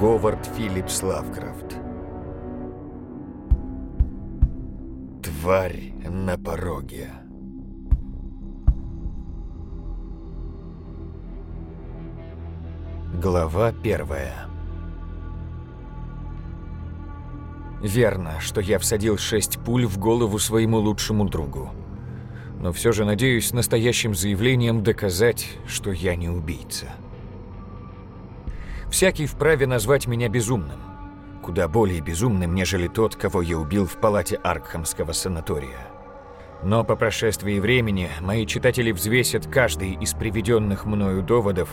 Говард Филлипс Лавкрафт. Тварь на пороге. Глава первая. Верно, что я всадил шесть пуль в голову своему лучшему другу. Но все же надеюсь настоящим заявлением доказать, что я не убийца. Всякий вправе назвать меня безумным. Куда более безумным, нежели тот, кого я убил в палате Аркхамского санатория. Но по прошествии времени мои читатели взвесят каждый из приведенных мною доводов,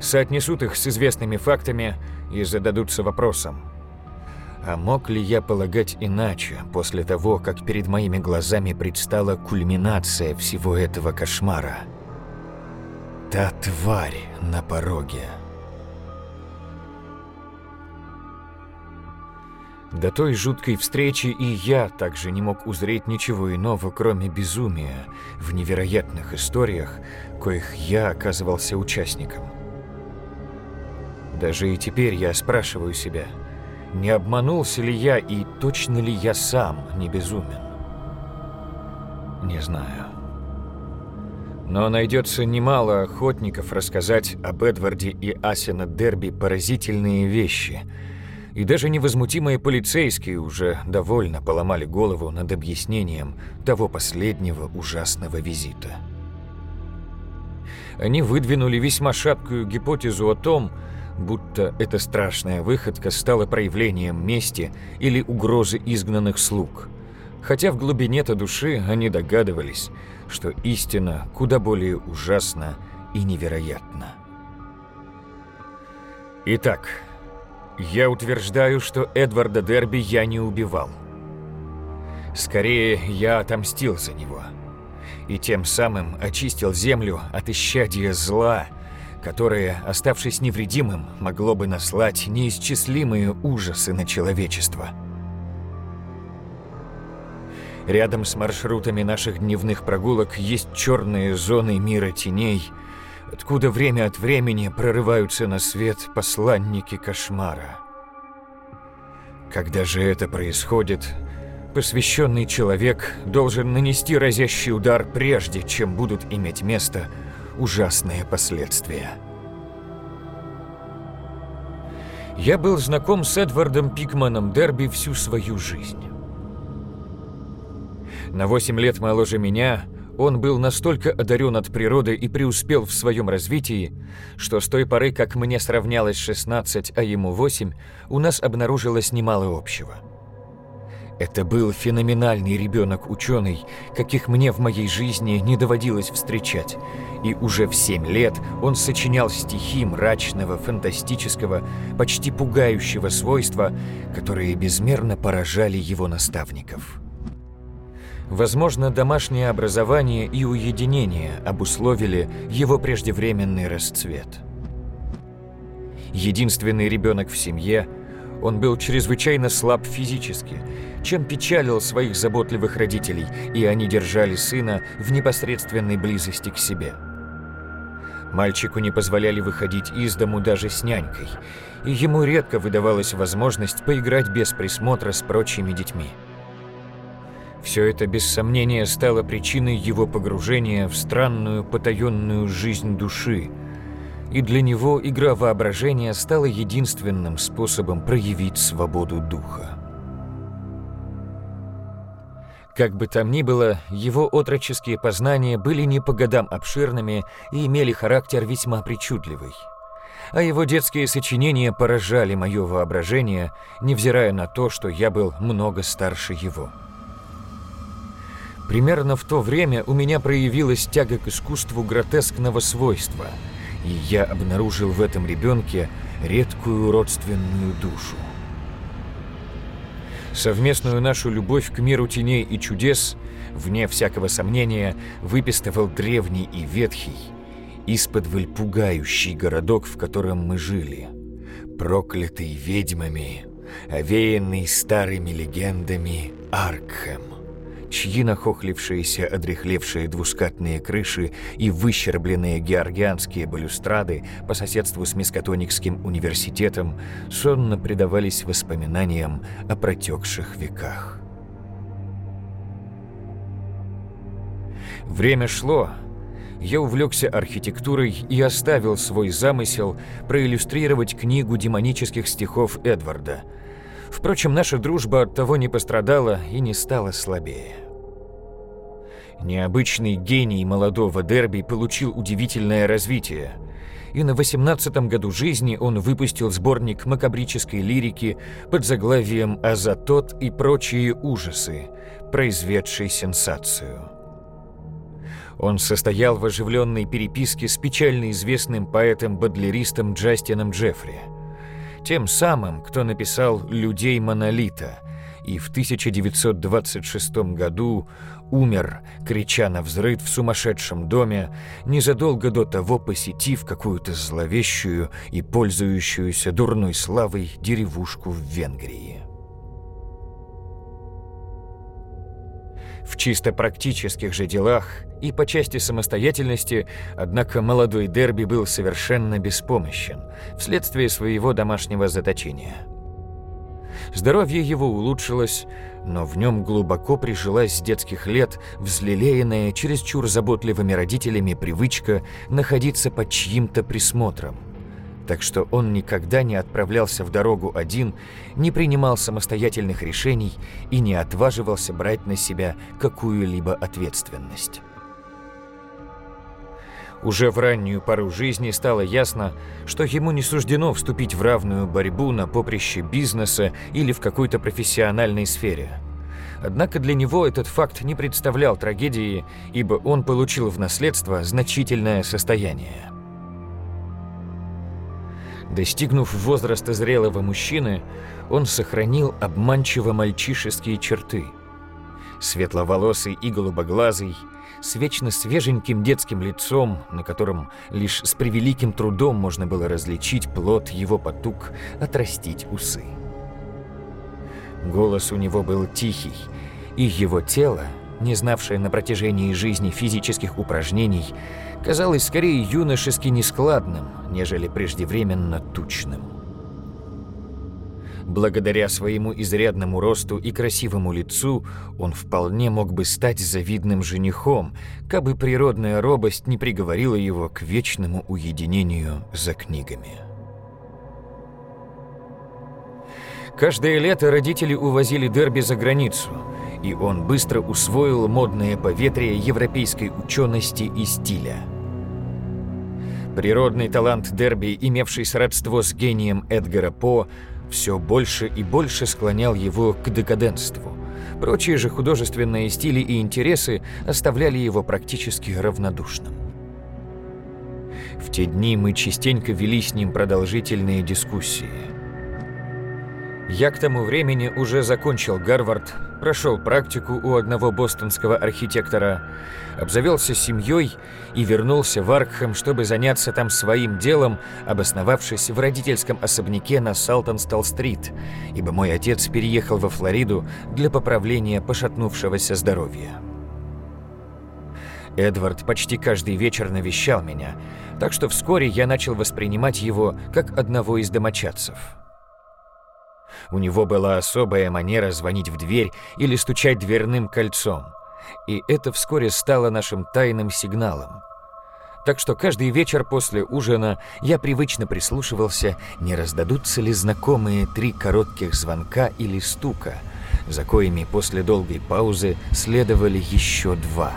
соотнесут их с известными фактами и зададутся вопросом – а мог ли я полагать иначе, после того, как перед моими глазами предстала кульминация всего этого кошмара? Та тварь на пороге. До той жуткой встречи и я также не мог узреть ничего иного, кроме безумия в невероятных историях, коих я оказывался участником. Даже и теперь я спрашиваю себя – не обманулся ли я и точно ли я сам не безумен? Не знаю. Но найдется немало охотников рассказать об Эдварде и Асина Дерби поразительные вещи. И даже невозмутимые полицейские уже довольно поломали голову над объяснением того последнего ужасного визита. Они выдвинули весьма шаткую гипотезу о том, будто эта страшная выходка стала проявлением мести или угрозы изгнанных слуг. Хотя в глубине-то души они догадывались, что истина куда более ужасна и невероятна. Итак, я утверждаю, что Эдварда Дерби я не убивал. Скорее, я отомстил за него. И тем самым очистил землю от исчадия зла, которое, оставшись невредимым, могло бы наслать неисчислимые ужасы на человечество. Рядом с маршрутами наших дневных прогулок есть черные зоны мира теней, откуда время от времени прорываются на свет посланники кошмара. Когда же это происходит, посвященный человек должен нанести разящий удар прежде, чем будут иметь место – ужасные последствия. Я был знаком с Эдвардом Пикманом Дерби всю свою жизнь. На 8 лет моложе меня он был настолько одарен от природы и преуспел в своем развитии, что с той поры, как мне сравнялось 16, а ему 8, у нас обнаружилось немало общего – это был феноменальный ребенок-ученый, каких мне в моей жизни не доводилось встречать. И уже в семь лет он сочинял стихи мрачного, фантастического, почти пугающего свойства, которые безмерно поражали его наставников. Возможно, домашнее образование и уединение обусловили его преждевременный расцвет. Единственный ребенок в семье, он был чрезвычайно слаб физически – чем печалил своих заботливых родителей, и они держали сына в непосредственной близости к себе. Мальчику не позволяли выходить из дому даже с нянькой, и ему редко выдавалась возможность поиграть без присмотра с прочими детьми. Все это без сомнения стало причиной его погружения в странную потаенную жизнь души, и для него игра воображения стала единственным способом проявить свободу духа. Как бы там ни было, его отроческие познания были не по годам обширными и имели характер весьма причудливый. А его детские сочинения поражали мое воображение, невзирая на то, что я был много старше его. Примерно в то время у меня проявилась тяга к искусству гротескного свойства, и я обнаружил в этом ребенке редкую родственную душу. Совместную нашу любовь к миру теней и чудес, вне всякого сомнения, выпистывал древний и ветхий, исподволь пугающий городок, в котором мы жили, проклятый ведьмами, овеянный старыми легендами Аркхэм, чьи нахохлившиеся одрехлевшие двускатные крыши и выщербленные георгианские балюстрады по соседству с Мискатоникским университетом сонно предавались воспоминаниям о протекших веках. Время шло, я увлекся архитектурой и оставил свой замысел проиллюстрировать книгу демонических стихов Эдварда. Впрочем, наша дружба от того не пострадала и не стала слабее. Необычный гений молодого Дерби получил удивительное развитие. И на 18-м году жизни он выпустил сборник макабрической лирики под заглавием «Азатот и прочие ужасы», произведший сенсацию. Он состоял в оживленной переписке с печально известным поэтом-бодлеристом Джастином Джеффри, тем самым, кто написал «Людей монолита», и в 1926 году умер, крича на взрыв в сумасшедшем доме, незадолго до того посетив какую-то зловещую и пользующуюся дурной славой деревушку в Венгрии. В чисто практических же делах и по части самостоятельности, однако молодой Дерби был совершенно беспомощен вследствие своего домашнего заточения. Здоровье его улучшилось, но в нем глубоко прижилась с детских лет взлелеянная чересчур заботливыми родителями привычка находиться под чьим-то присмотром – так что он никогда не отправлялся в дорогу один, не принимал самостоятельных решений и не отваживался брать на себя какую-либо ответственность. Уже в раннюю пору жизни стало ясно, что ему не суждено вступить в равную борьбу на поприще бизнеса или в какой-то профессиональной сфере. Однако для него этот факт не представлял трагедии, ибо он получил в наследство значительное состояние. Достигнув возраста зрелого мужчины, он сохранил обманчиво мальчишеские черты. Светловолосый и голубоглазый, с вечно свеженьким детским лицом, на котором лишь с превеликим трудом можно было различить плод его потуг, отрастить усы. Голос у него был тихий, и его тело, не знавшее на протяжении жизни физических упражнений, казалось скорее юношески нескладным, нежели преждевременно тучным. Благодаря своему изрядному росту и красивому лицу он вполне мог бы стать завидным женихом, кабы природная робость не приговорила его к вечному уединению за книгами. Каждое лето родители увозили Дерби за границу, и он быстро усвоил модное поветрие европейской учености и стиля – Природный талант Дерби, имевший сродство с гением Эдгара По, все больше и больше склонял его к декаденству. Прочие же художественные стили и интересы оставляли его практически равнодушным. В те дни мы частенько вели с ним продолжительные дискуссии. Я к тому времени уже закончил Гарвард, прошел практику у одного бостонского архитектора, обзавелся семьей и вернулся в Аркхэм, чтобы заняться там своим делом, обосновавшись в родительском особняке на Салтонстал-стрит, ибо мой отец переехал во Флориду для поправления пошатнувшегося здоровья. Эдвард почти каждый вечер навещал меня, так что вскоре я начал воспринимать его как одного из домочадцев. У него была особая манера звонить в дверь или стучать дверным кольцом. И это вскоре стало нашим тайным сигналом. Так что каждый вечер после ужина я привычно прислушивался, не раздадутся ли знакомые три коротких звонка или стука, за коими после долгой паузы следовали еще два.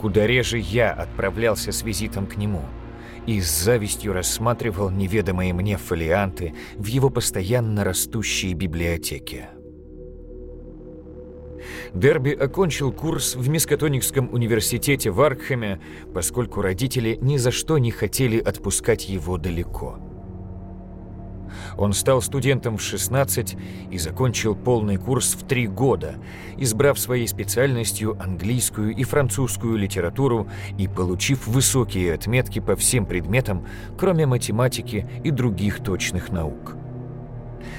Куда реже я отправлялся с визитом к нему – и с завистью рассматривал неведомые мне фолианты в его постоянно растущей библиотеке. Дерби окончил курс в Мискатоникском университете в Аркхеме, поскольку родители ни за что не хотели отпускать его далеко. Он стал студентом в 16 и закончил полный курс в три года, избрав своей специальностью английскую и французскую литературу и получив высокие отметки по всем предметам, кроме математики и других точных наук.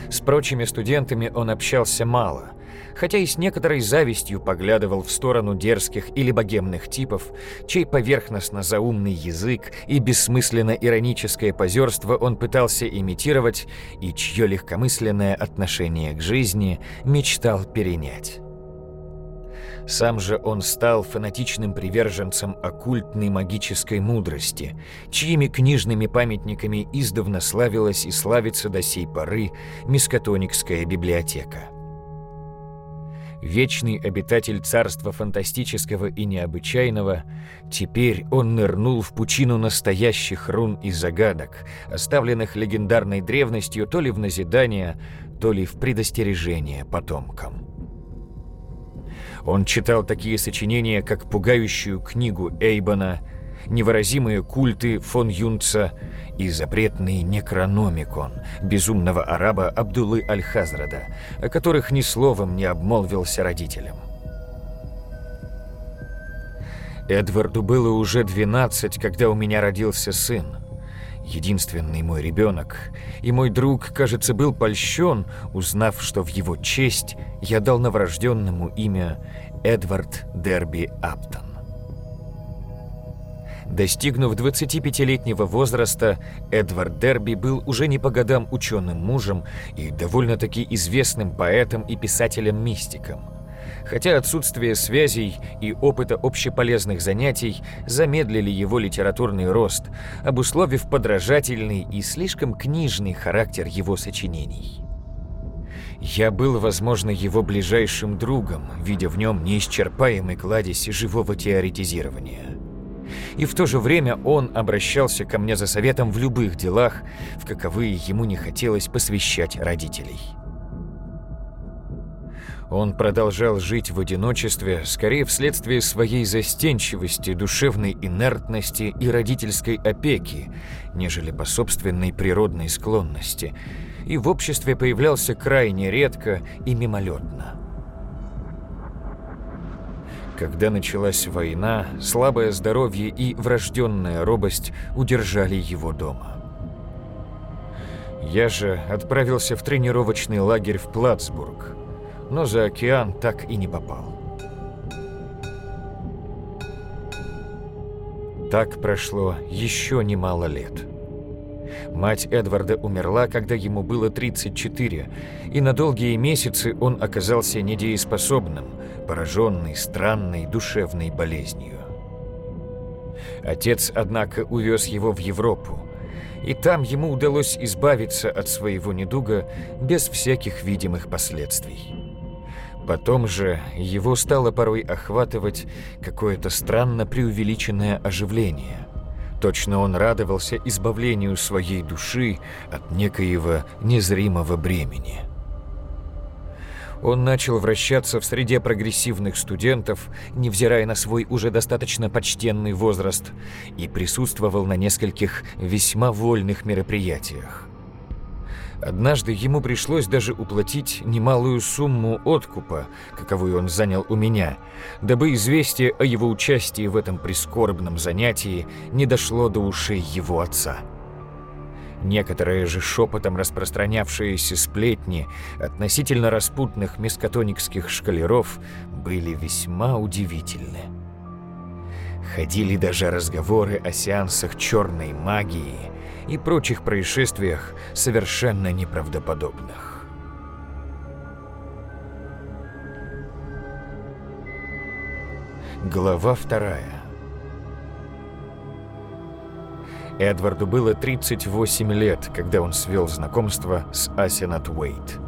С прочими студентами он общался мало, хотя и с некоторой завистью поглядывал в сторону дерзких или богемных типов, чей поверхностно-заумный язык и бессмысленно-ироническое позерство он пытался имитировать и чье легкомысленное отношение к жизни мечтал перенять. Сам же он стал фанатичным приверженцем оккультной магической мудрости, чьими книжными памятниками издавна славилась и славится до сей поры Мискатоникская библиотека. Вечный обитатель царства фантастического и необычайного, теперь он нырнул в пучину настоящих рун и загадок, оставленных легендарной древностью то ли в назидание, то ли в предостережение потомкам. Он читал такие сочинения, как «Пугающую книгу Эйбона», «Невыразимые культы фон Юнца» и запретный «Некрономикон» безумного араба Абдуллы Аль-Хазрада, о которых ни словом не обмолвился родителям. Эдварду было уже 12, когда у меня родился сын единственный мой ребенок, и мой друг, кажется, был польщен, узнав, что в его честь я дал новорожденному имя Эдвард Дерби Аптон. Достигнув 25-летнего возраста, Эдвард Дерби был уже не по годам ученым мужем и довольно-таки известным поэтом и писателем-мистиком – хотя отсутствие связей и опыта общеполезных занятий замедлили его литературный рост, обусловив подражательный и слишком книжный характер его сочинений. Я был, возможно, его ближайшим другом, видя в нем неисчерпаемый кладезь живого теоретизирования. И в то же время он обращался ко мне за советом в любых делах, в каковые ему не хотелось посвящать родителей. Он продолжал жить в одиночестве, скорее вследствие своей застенчивости, душевной инертности и родительской опеки, нежели по собственной природной склонности, и в обществе появлялся крайне редко и мимолетно. Когда началась война, слабое здоровье и врожденная робость удержали его дома. Я же отправился в тренировочный лагерь в Плацбург – но за океан так и не попал. Так прошло еще немало лет. Мать Эдварда умерла, когда ему было 34, и на долгие месяцы он оказался недееспособным, пораженный странной душевной болезнью. Отец, однако, увез его в Европу, и там ему удалось избавиться от своего недуга без всяких видимых последствий. Потом же его стало порой охватывать какое-то странно преувеличенное оживление. Точно он радовался избавлению своей души от некоего незримого бремени. Он начал вращаться в среде прогрессивных студентов, невзирая на свой уже достаточно почтенный возраст, и присутствовал на нескольких весьма вольных мероприятиях. Однажды ему пришлось даже уплатить немалую сумму откупа, каковую он занял у меня, дабы известие о его участии в этом прискорбном занятии не дошло до ушей его отца. Некоторые же шепотом распространявшиеся сплетни относительно распутных мискотоникских шкалеров были весьма удивительны. Ходили даже разговоры о сеансах черной магии – и прочих происшествиях совершенно неправдоподобных. Глава вторая. Эдварду было 38 лет, когда он свел знакомство с Асенат Уэйт.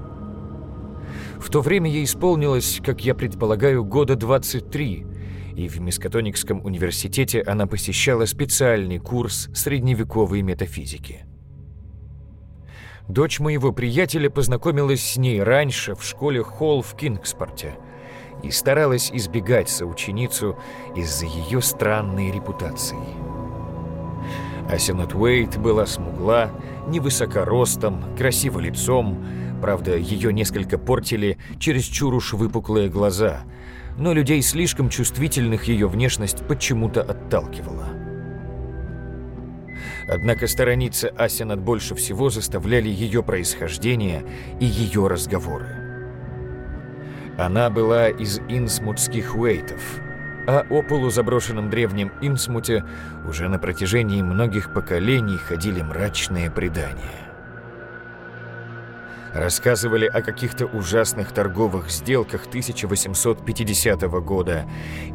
В то время ей исполнилось, как я предполагаю, года 23, и в Мискатоникском университете она посещала специальный курс средневековой метафизики. Дочь моего приятеля познакомилась с ней раньше в школе Холл в Кингспорте и старалась избегать соученицу из-за ее странной репутации. Асенат Уэйт была смугла, невысока ростом, красиво лицом, правда, ее несколько портили чересчур уж выпуклые глаза – но людей слишком чувствительных ее внешность почему-то отталкивала. Однако сторониться Асенат больше всего заставляли ее происхождение и ее разговоры. Она была из инсмутских уэйтов, а о полузаброшенном древнем Инсмуте уже на протяжении многих поколений ходили мрачные предания. Рассказывали о каких-то ужасных торговых сделках 1850 года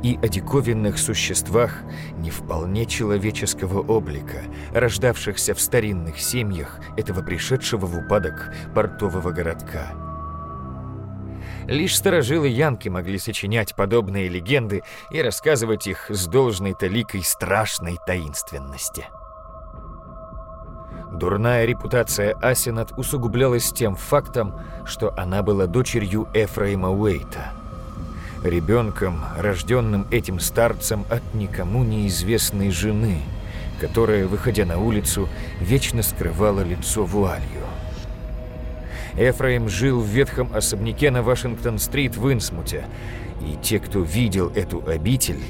и о диковинных существах не вполне человеческого облика, рождавшихся в старинных семьях этого пришедшего в упадок портового городка. Лишь старожилы Янки могли сочинять подобные легенды и рассказывать их с должной таликой страшной таинственности. Дурная репутация Асинат усугублялась тем фактом, что она была дочерью Эфраима Уэйта. Ребенком, рожденным этим старцем от никому неизвестной жены, которая, выходя на улицу, вечно скрывала лицо вуалью. Эфраим жил в ветхом особняке на Вашингтон-стрит в Инсмуте, и те, кто видел эту обитель,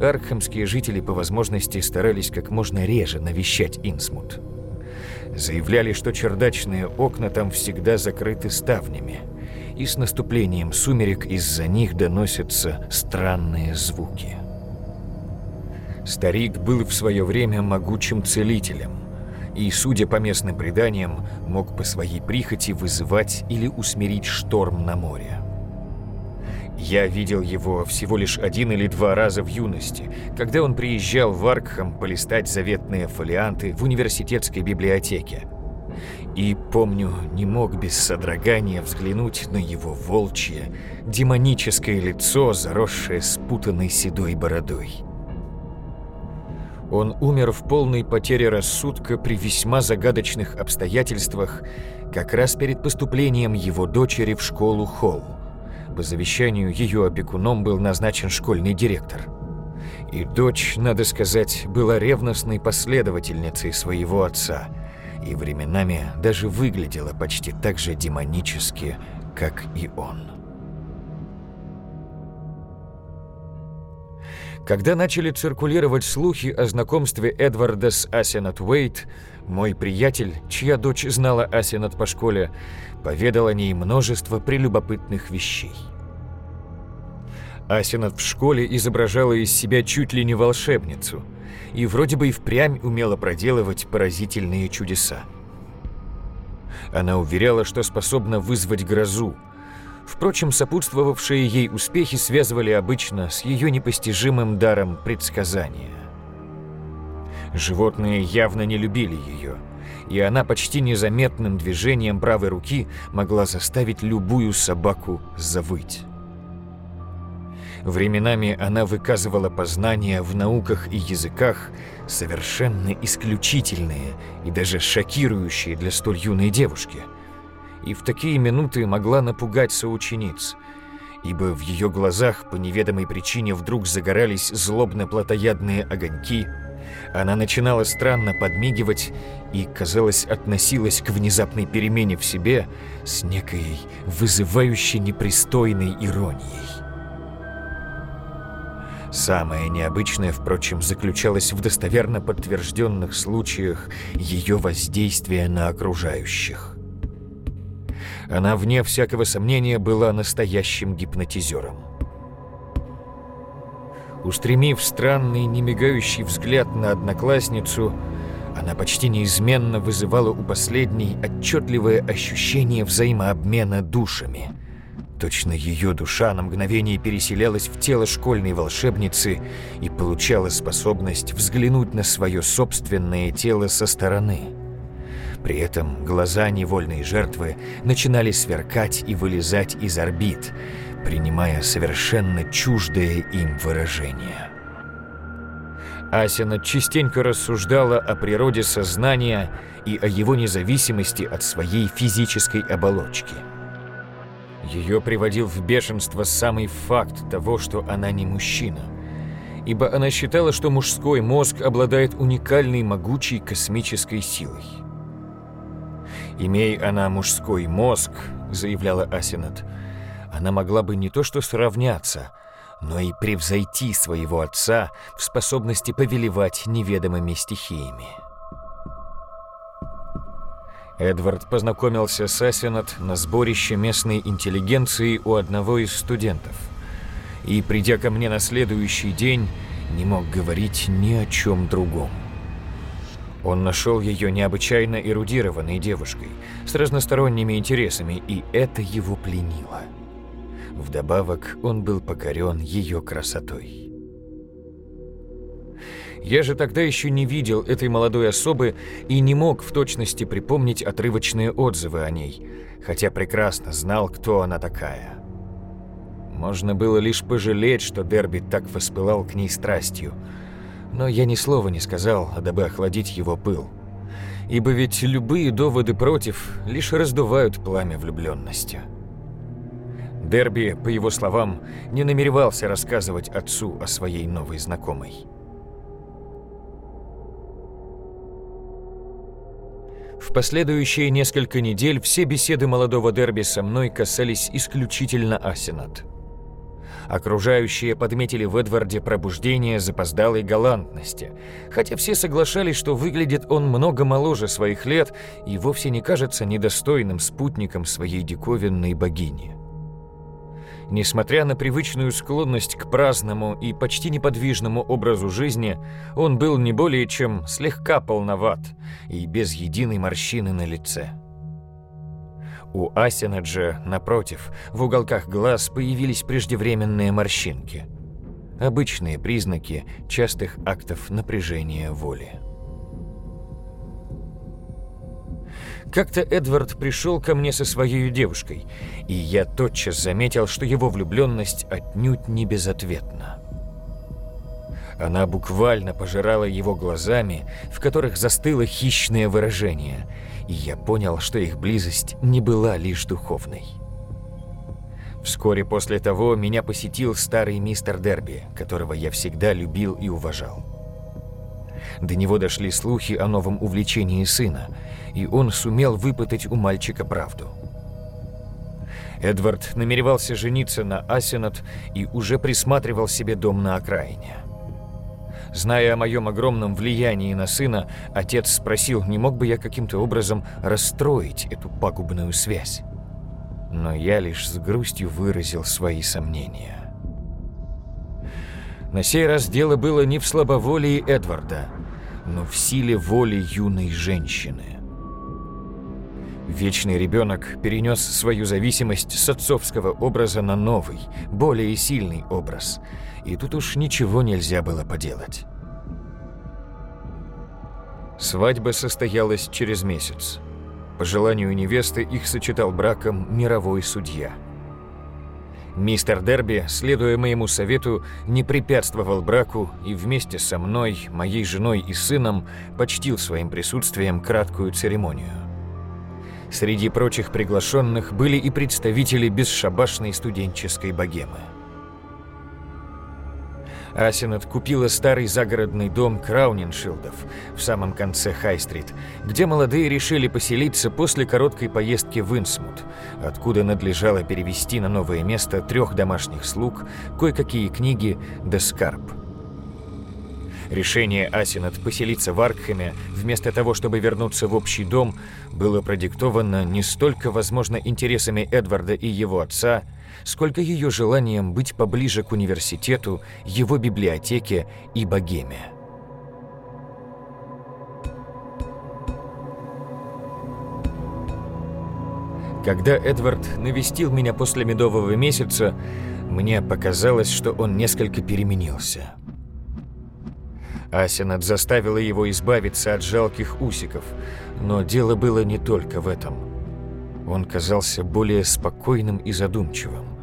аркхамские жители по возможности старались как можно реже навещать Инсмут. Заявляли, что чердачные окна там всегда закрыты ставнями, и с наступлением сумерек из-за них доносятся странные звуки. Старик был в свое время могучим целителем, и, судя по местным преданиям, мог по своей прихоти вызывать или усмирить шторм на море. Я видел его всего лишь один или два раза в юности, когда он приезжал в Аркхам полистать заветные фолианты в университетской библиотеке. И, помню, не мог без содрогания взглянуть на его волчье, демоническое лицо, заросшее спутанной седой бородой. Он умер в полной потере рассудка при весьма загадочных обстоятельствах, как раз перед поступлением его дочери в школу Холл. По завещанию ее опекуном был назначен школьный директор. И дочь, надо сказать, была ревностной последовательницей своего отца и временами даже выглядела почти так же демонически, как и он. Когда начали циркулировать слухи о знакомстве Эдварда с Асенат Уэйт, мой приятель, чья дочь знала Асенат по школе, поведал о ней множество прелюбопытных вещей. Асенат в школе изображала из себя чуть ли не волшебницу и вроде бы и впрямь умела проделывать поразительные чудеса. Она уверяла, что способна вызвать грозу. Впрочем, сопутствовавшие ей успехи связывали обычно с ее непостижимым даром предсказания. Животные явно не любили ее – и она почти незаметным движением правой руки могла заставить любую собаку завыть. Временами она выказывала познания в науках и языках, совершенно исключительные и даже шокирующие для столь юной девушки. И в такие минуты могла напугать соучениц, ибо в ее глазах по неведомой причине вдруг загорались злобно-плотоядные огоньки – она начинала странно подмигивать и, казалось, относилась к внезапной перемене в себе с некой вызывающей непристойной иронией. Самое необычное, впрочем, заключалось в достоверно подтвержденных случаях ее воздействия на окружающих. Она, вне всякого сомнения, была настоящим гипнотизером. Устремив странный, немигающий взгляд на одноклассницу, она почти неизменно вызывала у последней отчетливое ощущение взаимообмена душами. Точно ее душа на мгновение переселялась в тело школьной волшебницы и получала способность взглянуть на свое собственное тело со стороны. При этом глаза невольной жертвы начинали сверкать и вылезать из орбит – принимая совершенно чуждое им выражение. Асина частенько рассуждала о природе сознания и о его независимости от своей физической оболочки. Ее приводил в бешенство самый факт того, что она не мужчина, ибо она считала, что мужской мозг обладает уникальной могучей космической силой. «Имея она мужской мозг», — заявляла Асинат, — она могла бы не то что сравняться, но и превзойти своего отца в способности повелевать неведомыми стихиями. Эдвард познакомился с Асенат на сборище местной интеллигенции у одного из студентов. И, придя ко мне на следующий день, не мог говорить ни о чем другом. Он нашел ее необычайно эрудированной девушкой, с разносторонними интересами, и это его пленило. Вдобавок, он был покорен ее красотой. Я же тогда еще не видел этой молодой особы и не мог в точности припомнить отрывочные отзывы о ней, хотя прекрасно знал, кто она такая. Можно было лишь пожалеть, что Дерби так воспылал к ней страстью, но я ни слова не сказал, дабы охладить его пыл. Ибо ведь любые доводы против лишь раздувают пламя влюбленности. Дерби, по его словам, не намеревался рассказывать отцу о своей новой знакомой. В последующие несколько недель все беседы молодого Дерби со мной касались исключительно Асенат. Окружающие подметили в Эдварде пробуждение запоздалой галантности, хотя все соглашались, что выглядит он много моложе своих лет и вовсе не кажется недостойным спутником своей диковинной богини. Несмотря на привычную склонность к праздному и почти неподвижному образу жизни, он был не более чем слегка полноват и без единой морщины на лице. У Асина же, напротив, в уголках глаз появились преждевременные морщинки. Обычные признаки частых актов напряжения воли. Как-то Эдвард пришел ко мне со своей девушкой, и я тотчас заметил, что его влюбленность отнюдь не безответна. Она буквально пожирала его глазами, в которых застыло хищное выражение, и я понял, что их близость не была лишь духовной. Вскоре после того меня посетил старый мистер Дерби, которого я всегда любил и уважал. До него дошли слухи о новом увлечении сына, и он сумел выпытать у мальчика правду. Эдвард намеревался жениться на Асенат и уже присматривал себе дом на окраине. Зная о моем огромном влиянии на сына, отец спросил, не мог бы я каким-то образом расстроить эту пагубную связь. Но я лишь с грустью выразил свои сомнения. На сей раз дело было не в слабоволии Эдварда, но в силе воли юной женщины. Вечный ребенок перенес свою зависимость с отцовского образа на новый, более сильный образ, и тут уж ничего нельзя было поделать. Свадьба состоялась через месяц. По желанию невесты их сочетал браком мировой судья – Мистер Дерби, следуя моему совету, не препятствовал браку и вместе со мной, моей женой и сыном почтил своим присутствием краткую церемонию. Среди прочих приглашенных были и представители бесшабашной студенческой богемы. Асенет купила старый загородный дом Крауниншилдов в самом конце Хай-стрит, где молодые решили поселиться после короткой поездки в Инсмут, откуда надлежало перевести на новое место трех домашних слуг, кое-какие книги да скарб. Решение Асенет поселиться в Аркхеме, вместо того, чтобы вернуться в общий дом, было продиктовано не столько, возможно, интересами Эдварда и его отца, сколько ее желанием быть поближе к университету, его библиотеке и богеме. Когда Эдвард навестил меня после медового месяца, мне показалось, что он несколько переменился. Асенат заставила его избавиться от жалких усиков, но дело было не только в этом. Он казался более спокойным и задумчивым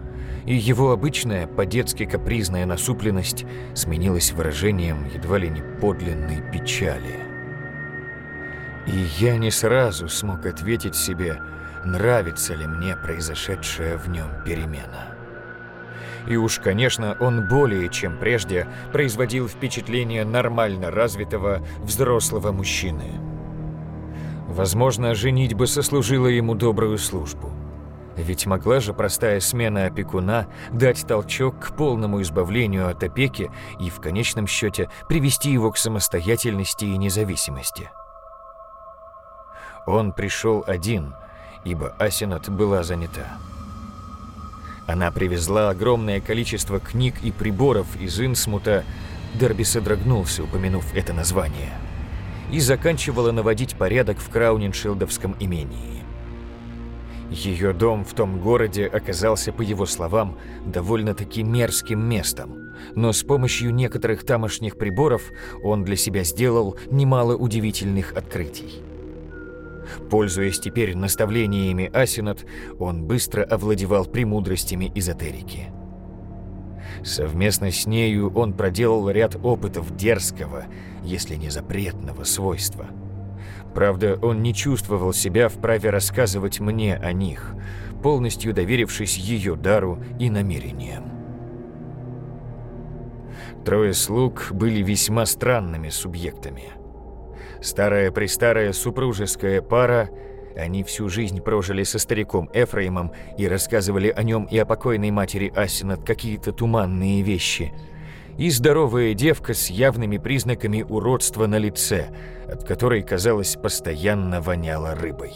и его обычная по-детски капризная насупленность сменилась выражением едва ли не подлинной печали. И я не сразу смог ответить себе, нравится ли мне произошедшая в нем перемена. И уж, конечно, он более чем прежде производил впечатление нормально развитого взрослого мужчины. Возможно, женитьба сослужила ему добрую службу. Ведь могла же простая смена опекуна дать толчок к полному избавлению от опеки и в конечном счете привести его к самостоятельности и независимости. Он пришел один, ибо Асинат была занята. Она привезла огромное количество книг и приборов из Инсмута, Дерби содрогнулся, упомянув это название, и заканчивала наводить порядок в Крауниншилдовском имении. Ее дом в том городе оказался, по его словам, довольно-таки мерзким местом, но с помощью некоторых тамошних приборов он для себя сделал немало удивительных открытий. Пользуясь теперь наставлениями Асинат, он быстро овладевал премудростями эзотерики. Совместно с нею он проделал ряд опытов дерзкого, если не запретного свойства. Правда, он не чувствовал себя вправе рассказывать мне о них, полностью доверившись ее дару и намерениям. Трое слуг были весьма странными субъектами – Старая-престарая супружеская пара, они всю жизнь прожили со стариком Эфраимом и рассказывали о нем и о покойной матери Асинат какие-то туманные вещи. И здоровая девка с явными признаками уродства на лице, от которой, казалось, постоянно воняло рыбой.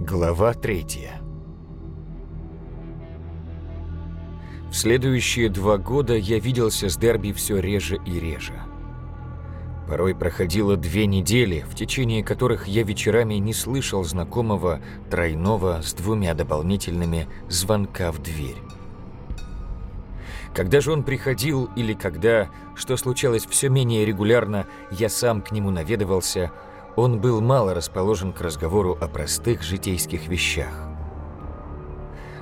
Глава третья В следующие два года я виделся с Дерби все реже и реже. Порой проходило две недели, в течение которых я вечерами не слышал знакомого тройного с двумя дополнительными звонка в дверь. Когда же он приходил или когда, что случалось все менее регулярно, я сам к нему наведывался – он был мало расположен к разговору о простых житейских вещах.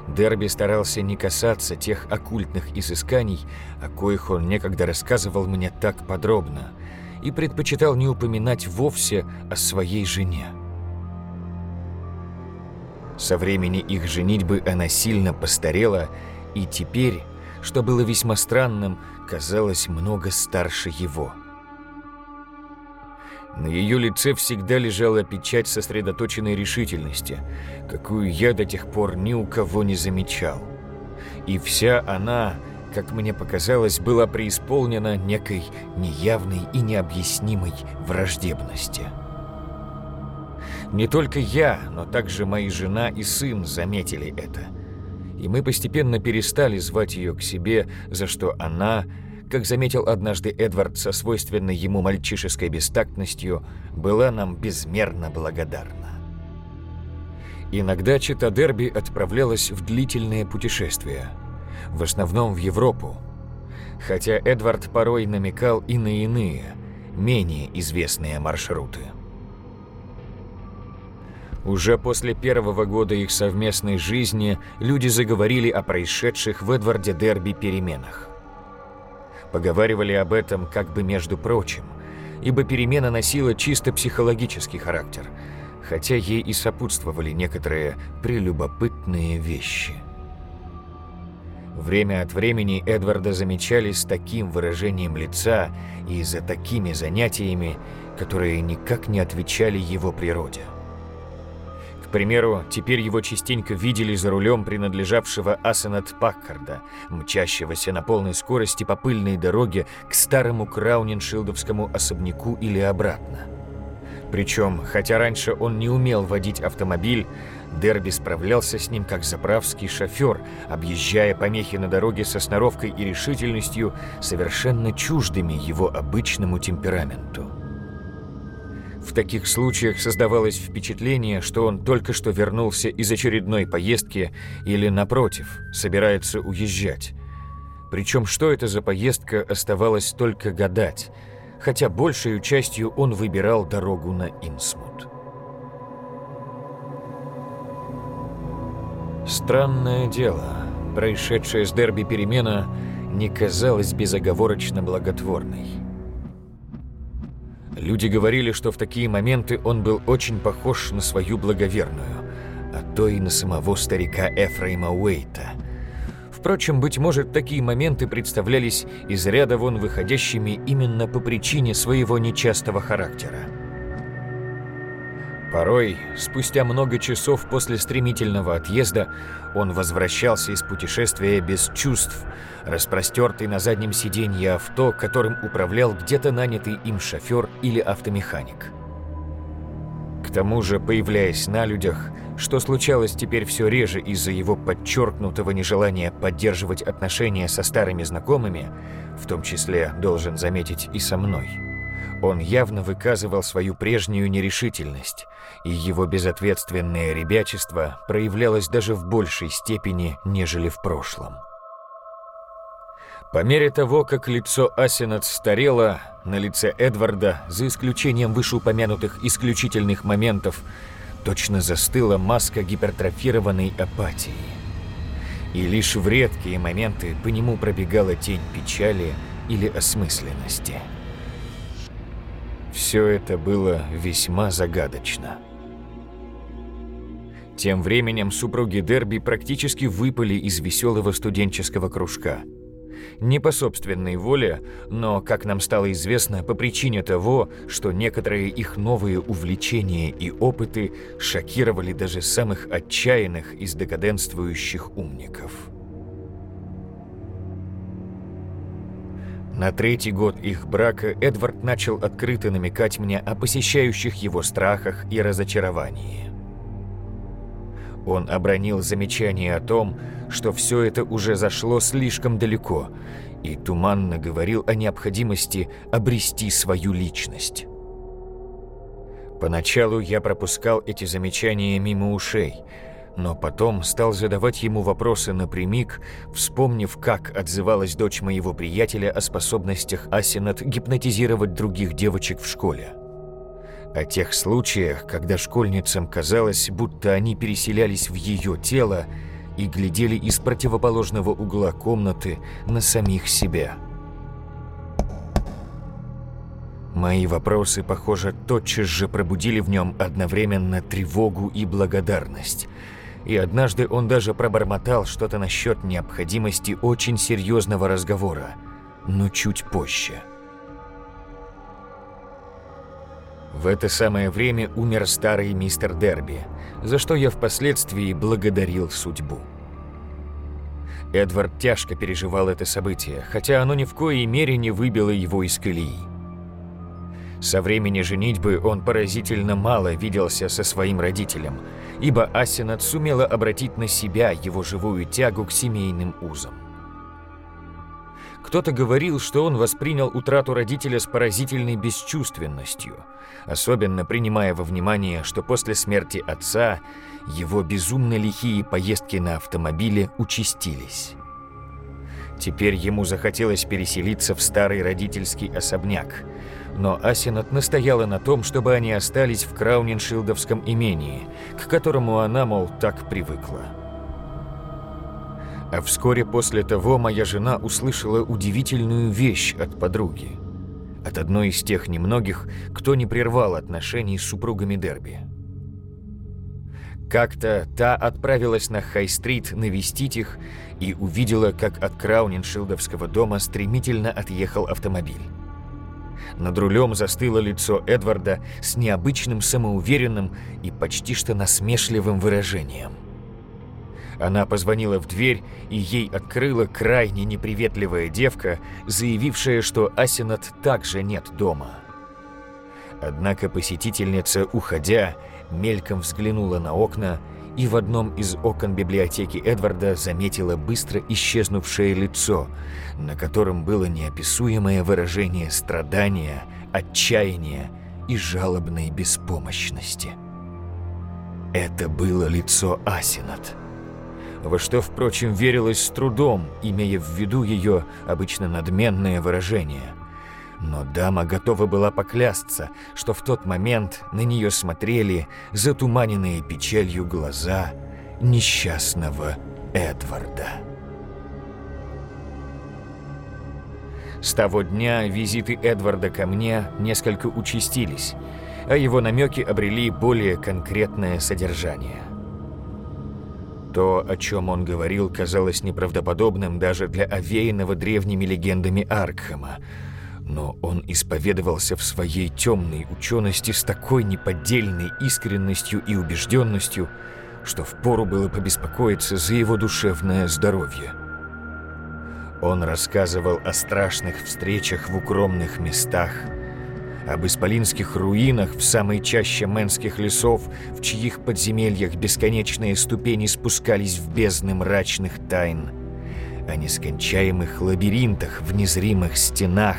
Дерби старался не касаться тех оккультных изысканий, о коих он некогда рассказывал мне так подробно, и предпочитал не упоминать вовсе о своей жене. Со времени их женитьбы она сильно постарела, и теперь, что было весьма странным, казалось много старше его – на ее лице всегда лежала печать сосредоточенной решительности, какую я до тех пор ни у кого не замечал. И вся она, как мне показалось, была преисполнена некой неявной и необъяснимой враждебности. Не только я, но также моя жена и сын заметили это. И мы постепенно перестали звать ее к себе, за что она как заметил однажды Эдвард со свойственной ему мальчишеской бестактностью, была нам безмерно благодарна. Иногда Чита Дерби отправлялась в длительные путешествия, в основном в Европу, хотя Эдвард порой намекал и на иные, менее известные маршруты. Уже после первого года их совместной жизни люди заговорили о происшедших в Эдварде Дерби переменах. Поговаривали об этом как бы между прочим, ибо перемена носила чисто психологический характер, хотя ей и сопутствовали некоторые прелюбопытные вещи. Время от времени Эдварда замечали с таким выражением лица и за такими занятиями, которые никак не отвечали его природе примеру, теперь его частенько видели за рулем принадлежавшего Асенат Паккарда, мчащегося на полной скорости по пыльной дороге к старому Крауниншилдовскому особняку или обратно. Причем, хотя раньше он не умел водить автомобиль, Дерби справлялся с ним как заправский шофер, объезжая помехи на дороге со сноровкой и решительностью, совершенно чуждыми его обычному темпераменту. В таких случаях создавалось впечатление, что он только что вернулся из очередной поездки или, напротив, собирается уезжать. Причем что это за поездка, оставалось только гадать, хотя большей частью он выбирал дорогу на Инсмут. Странное дело, происшедшая с Дерби перемена не казалась безоговорочно благотворной. Люди говорили, что в такие моменты он был очень похож на свою благоверную, а то и на самого старика Эфраима Уэйта. Впрочем, быть может, такие моменты представлялись из ряда вон выходящими именно по причине своего нечастого характера. Порой, спустя много часов после стремительного отъезда, он возвращался из путешествия без чувств, распростертый на заднем сиденье авто, которым управлял где-то нанятый им шофер или автомеханик. К тому же, появляясь на людях, что случалось теперь все реже из-за его подчеркнутого нежелания поддерживать отношения со старыми знакомыми, в том числе, должен заметить, и со мной – он явно выказывал свою прежнюю нерешительность, и его безответственное ребячество проявлялось даже в большей степени, нежели в прошлом. По мере того, как лицо Асенат старело, на лице Эдварда, за исключением вышеупомянутых исключительных моментов, точно застыла маска гипертрофированной апатии. И лишь в редкие моменты по нему пробегала тень печали или осмысленности. Все это было весьма загадочно. Тем временем супруги Дерби практически выпали из веселого студенческого кружка. Не по собственной воле, но, как нам стало известно, по причине того, что некоторые их новые увлечения и опыты шокировали даже самых отчаянных из декаденствующих умников. На третий год их брака Эдвард начал открыто намекать мне о посещающих его страхах и разочаровании. Он обронил замечание о том, что все это уже зашло слишком далеко, и туманно говорил о необходимости обрести свою личность. Поначалу я пропускал эти замечания мимо ушей – но потом стал задавать ему вопросы напрямик, вспомнив, как отзывалась дочь моего приятеля о способностях Асинат гипнотизировать других девочек в школе. О тех случаях, когда школьницам казалось, будто они переселялись в ее тело и глядели из противоположного угла комнаты на самих себя. Мои вопросы, похоже, тотчас же пробудили в нем одновременно тревогу и благодарность – и однажды он даже пробормотал что-то насчет необходимости очень серьезного разговора, но чуть позже. В это самое время умер старый мистер Дерби, за что я впоследствии благодарил судьбу. Эдвард тяжко переживал это событие, хотя оно ни в коей мере не выбило его из колеи. Со времени женитьбы он поразительно мало виделся со своим родителем – ибо Асинат сумела обратить на себя его живую тягу к семейным узам. Кто-то говорил, что он воспринял утрату родителя с поразительной бесчувственностью, особенно принимая во внимание, что после смерти отца его безумно лихие поездки на автомобиле участились. Теперь ему захотелось переселиться в старый родительский особняк, но Асинат настояла на том, чтобы они остались в Крауниншилдовском имении, к которому она, мол, так привыкла. А вскоре после того моя жена услышала удивительную вещь от подруги. От одной из тех немногих, кто не прервал отношений с супругами Дерби. Как-то та отправилась на Хай-стрит навестить их и увидела, как от Крауниншилдовского дома стремительно отъехал автомобиль. Над рулем застыло лицо Эдварда с необычным самоуверенным и почти что насмешливым выражением. Она позвонила в дверь, и ей открыла крайне неприветливая девка, заявившая, что Асинат также нет дома. Однако посетительница, уходя, мельком взглянула на окна и в одном из окон библиотеки Эдварда заметила быстро исчезнувшее лицо, на котором было неописуемое выражение страдания, отчаяния и жалобной беспомощности. Это было лицо Асинат, во что, впрочем, верилось с трудом, имея в виду ее обычно надменное выражение – но дама готова была поклясться, что в тот момент на нее смотрели затуманенные печалью глаза несчастного Эдварда. С того дня визиты Эдварда ко мне несколько участились, а его намеки обрели более конкретное содержание. То, о чем он говорил, казалось неправдоподобным даже для овеянного древними легендами Аркхема – Но он исповедовался в своей темной учености с такой неподдельной искренностью и убежденностью, что впору было побеспокоиться за его душевное здоровье. Он рассказывал о страшных встречах в укромных местах, об исполинских руинах в самой чаще мэнских лесов, в чьих подземельях бесконечные ступени спускались в бездны мрачных тайн, о нескончаемых лабиринтах в незримых стенах,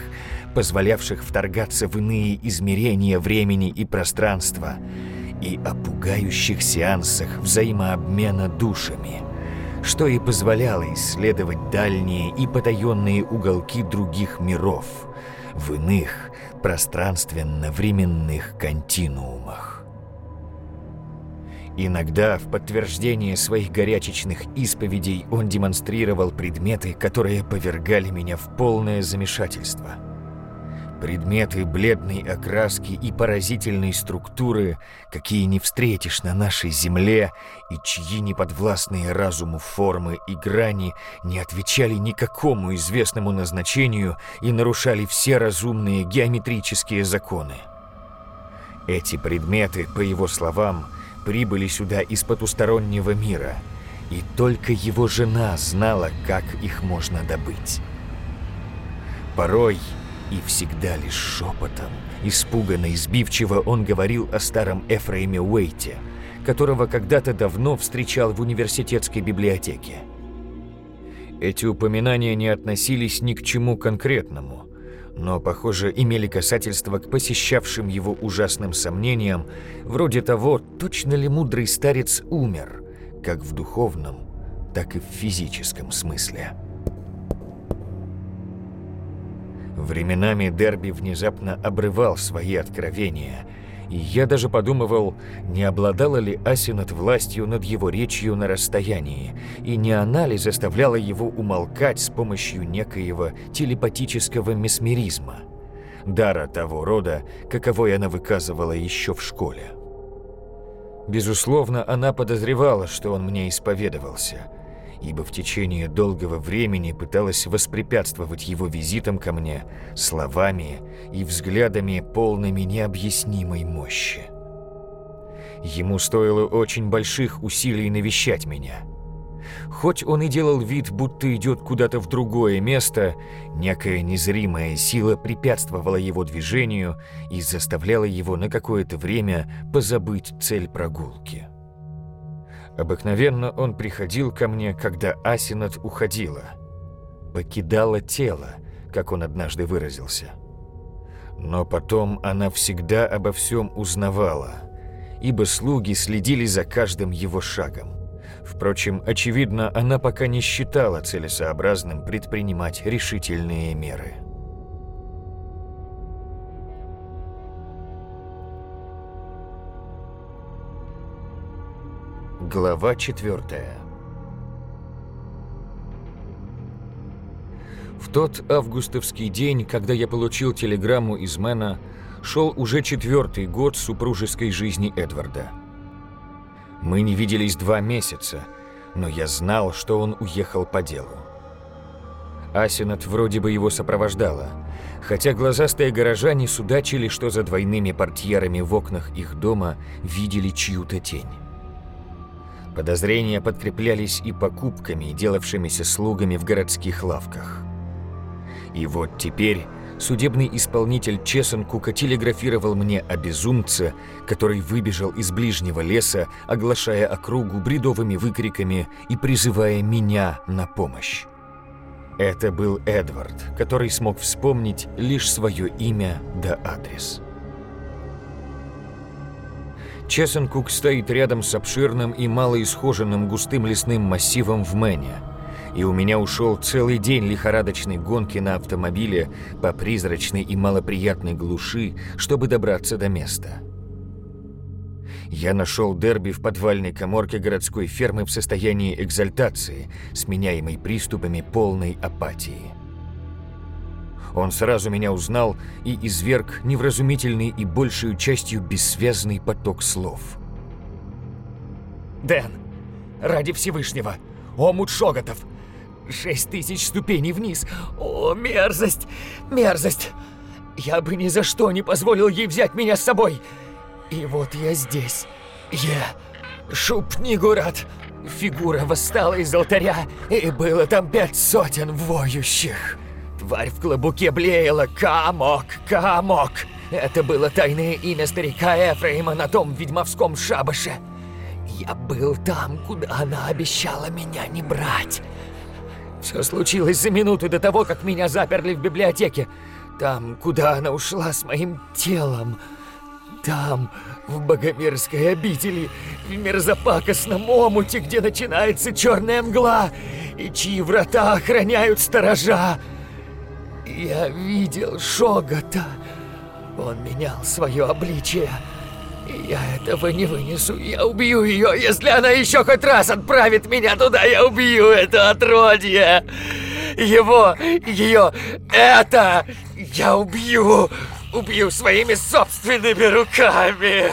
позволявших вторгаться в иные измерения времени и пространства, и о пугающих сеансах взаимообмена душами, что и позволяло исследовать дальние и потаенные уголки других миров, в иных пространственно-временных континуумах. Иногда в подтверждение своих горячечных исповедей он демонстрировал предметы, которые повергали меня в полное замешательство – Предметы бледной окраски и поразительной структуры, какие не встретишь на нашей земле, и чьи неподвластные разуму формы и грани не отвечали никакому известному назначению и нарушали все разумные геометрические законы. Эти предметы, по его словам, прибыли сюда из потустороннего мира, и только его жена знала, как их можно добыть. Порой и всегда лишь шепотом, испуганно и сбивчиво он говорил о старом Эфраиме Уэйте, которого когда-то давно встречал в университетской библиотеке. Эти упоминания не относились ни к чему конкретному, но, похоже, имели касательство к посещавшим его ужасным сомнениям, вроде того, точно ли мудрый старец умер, как в духовном, так и в физическом смысле. Временами Дерби внезапно обрывал свои откровения, и я даже подумывал, не обладала ли Аси над властью над его речью на расстоянии, и не она ли заставляла его умолкать с помощью некоего телепатического месмеризма, дара того рода, каковой она выказывала еще в школе. Безусловно, она подозревала, что он мне исповедовался – ибо в течение долгого времени пыталась воспрепятствовать его визитам ко мне словами и взглядами, полными необъяснимой мощи. Ему стоило очень больших усилий навещать меня. Хоть он и делал вид, будто идет куда-то в другое место, некая незримая сила препятствовала его движению и заставляла его на какое-то время позабыть цель прогулки. Обыкновенно он приходил ко мне, когда Асинат уходила. Покидала тело, как он однажды выразился. Но потом она всегда обо всем узнавала, ибо слуги следили за каждым его шагом. Впрочем, очевидно, она пока не считала целесообразным предпринимать решительные меры. Глава четвертая В тот августовский день, когда я получил телеграмму из Мэна, шел уже четвертый год супружеской жизни Эдварда. Мы не виделись два месяца, но я знал, что он уехал по делу. Асинат вроде бы его сопровождала, хотя глазастые горожане судачили, что за двойными портьерами в окнах их дома видели чью-то тень. Подозрения подкреплялись и покупками, делавшимися слугами в городских лавках. И вот теперь судебный исполнитель Чесанкука телеграфировал мне о безумце, который выбежал из ближнего леса, оглашая округу бредовыми выкриками и призывая меня на помощь. Это был Эдвард, который смог вспомнить лишь свое имя да адрес. Чесенкук стоит рядом с обширным и малоисхоженным густым лесным массивом в Мэне. И у меня ушел целый день лихорадочной гонки на автомобиле по призрачной и малоприятной глуши, чтобы добраться до места. Я нашел Дерби в подвальной коморке городской фермы в состоянии экзальтации, сменяемой приступами полной апатии. Он сразу меня узнал и изверг невразумительный и большую частью бессвязный поток слов. «Дэн, ради Всевышнего! Омут Шоготов! Шесть тысяч ступеней вниз! О, мерзость! Мерзость! Я бы ни за что не позволил ей взять меня с собой. И вот я здесь. Я... Шупнигурат. Фигура восстала из алтаря, и было там пять сотен воющих. Тварь в клобуке блеяла «Камок! Камок!» Это было тайное имя старика Эфраима на том ведьмовском шабаше. Я был там, куда она обещала меня не брать. Все случилось за минуту до того, как меня заперли в библиотеке. Там, куда она ушла с моим телом. Там, в Богомерзкой обители, в мерзопакостном омуте, где начинается черная мгла, и чьи врата охраняют сторожа. Я видел Шогота. Он менял свое обличие. Я этого не вынесу. Я убью ее, если она еще хоть раз отправит меня туда. Я убью это отродье. Его, ее, это я убью. Убью своими собственными руками.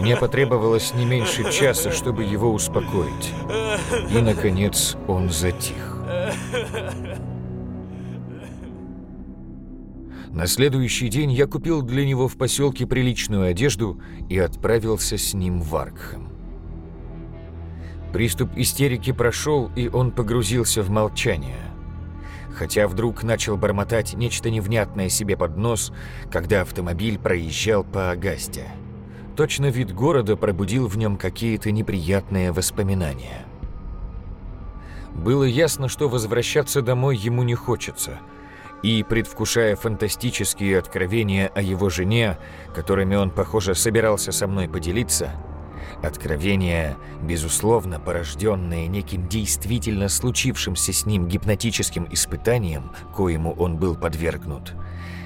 Мне потребовалось не меньше часа, чтобы его успокоить. И, наконец, он затих. На следующий день я купил для него в поселке приличную одежду и отправился с ним в Аркхем. Приступ истерики прошел, и он погрузился в молчание. Хотя вдруг начал бормотать нечто невнятное себе под нос, когда автомобиль проезжал по Агасте. Точно вид города пробудил в нем какие-то неприятные воспоминания. Было ясно, что возвращаться домой ему не хочется – и, предвкушая фантастические откровения о его жене, которыми он, похоже, собирался со мной поделиться, откровения, безусловно, порожденные неким действительно случившимся с ним гипнотическим испытанием, коему он был подвергнут,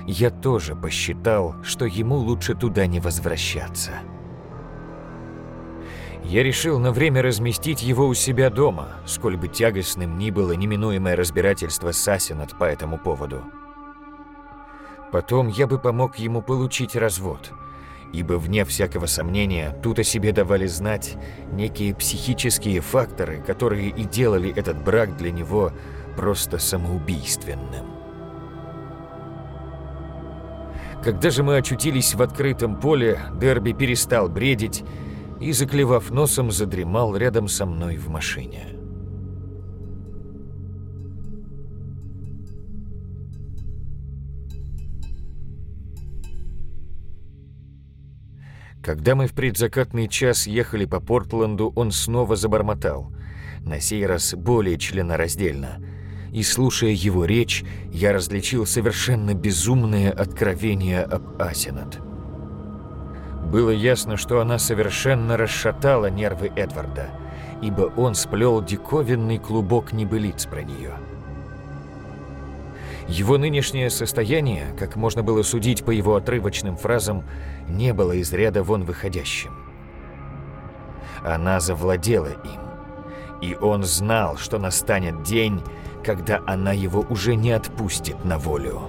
я тоже посчитал, что ему лучше туда не возвращаться. Я решил на время разместить его у себя дома, сколь бы тягостным ни было неминуемое разбирательство с Асинат по этому поводу. Потом я бы помог ему получить развод, ибо, вне всякого сомнения, тут о себе давали знать некие психические факторы, которые и делали этот брак для него просто самоубийственным. Когда же мы очутились в открытом поле, Дерби перестал бредить и, заклевав носом, задремал рядом со мной в машине. Когда мы в предзакатный час ехали по Портленду, он снова забормотал, на сей раз более членораздельно. И, слушая его речь, я различил совершенно безумное откровение об Асинат. Было ясно, что она совершенно расшатала нервы Эдварда, ибо он сплел диковинный клубок небылиц про нее. Его нынешнее состояние, как можно было судить по его отрывочным фразам, не было из ряда вон выходящим. Она завладела им, и он знал, что настанет день, когда она его уже не отпустит на волю.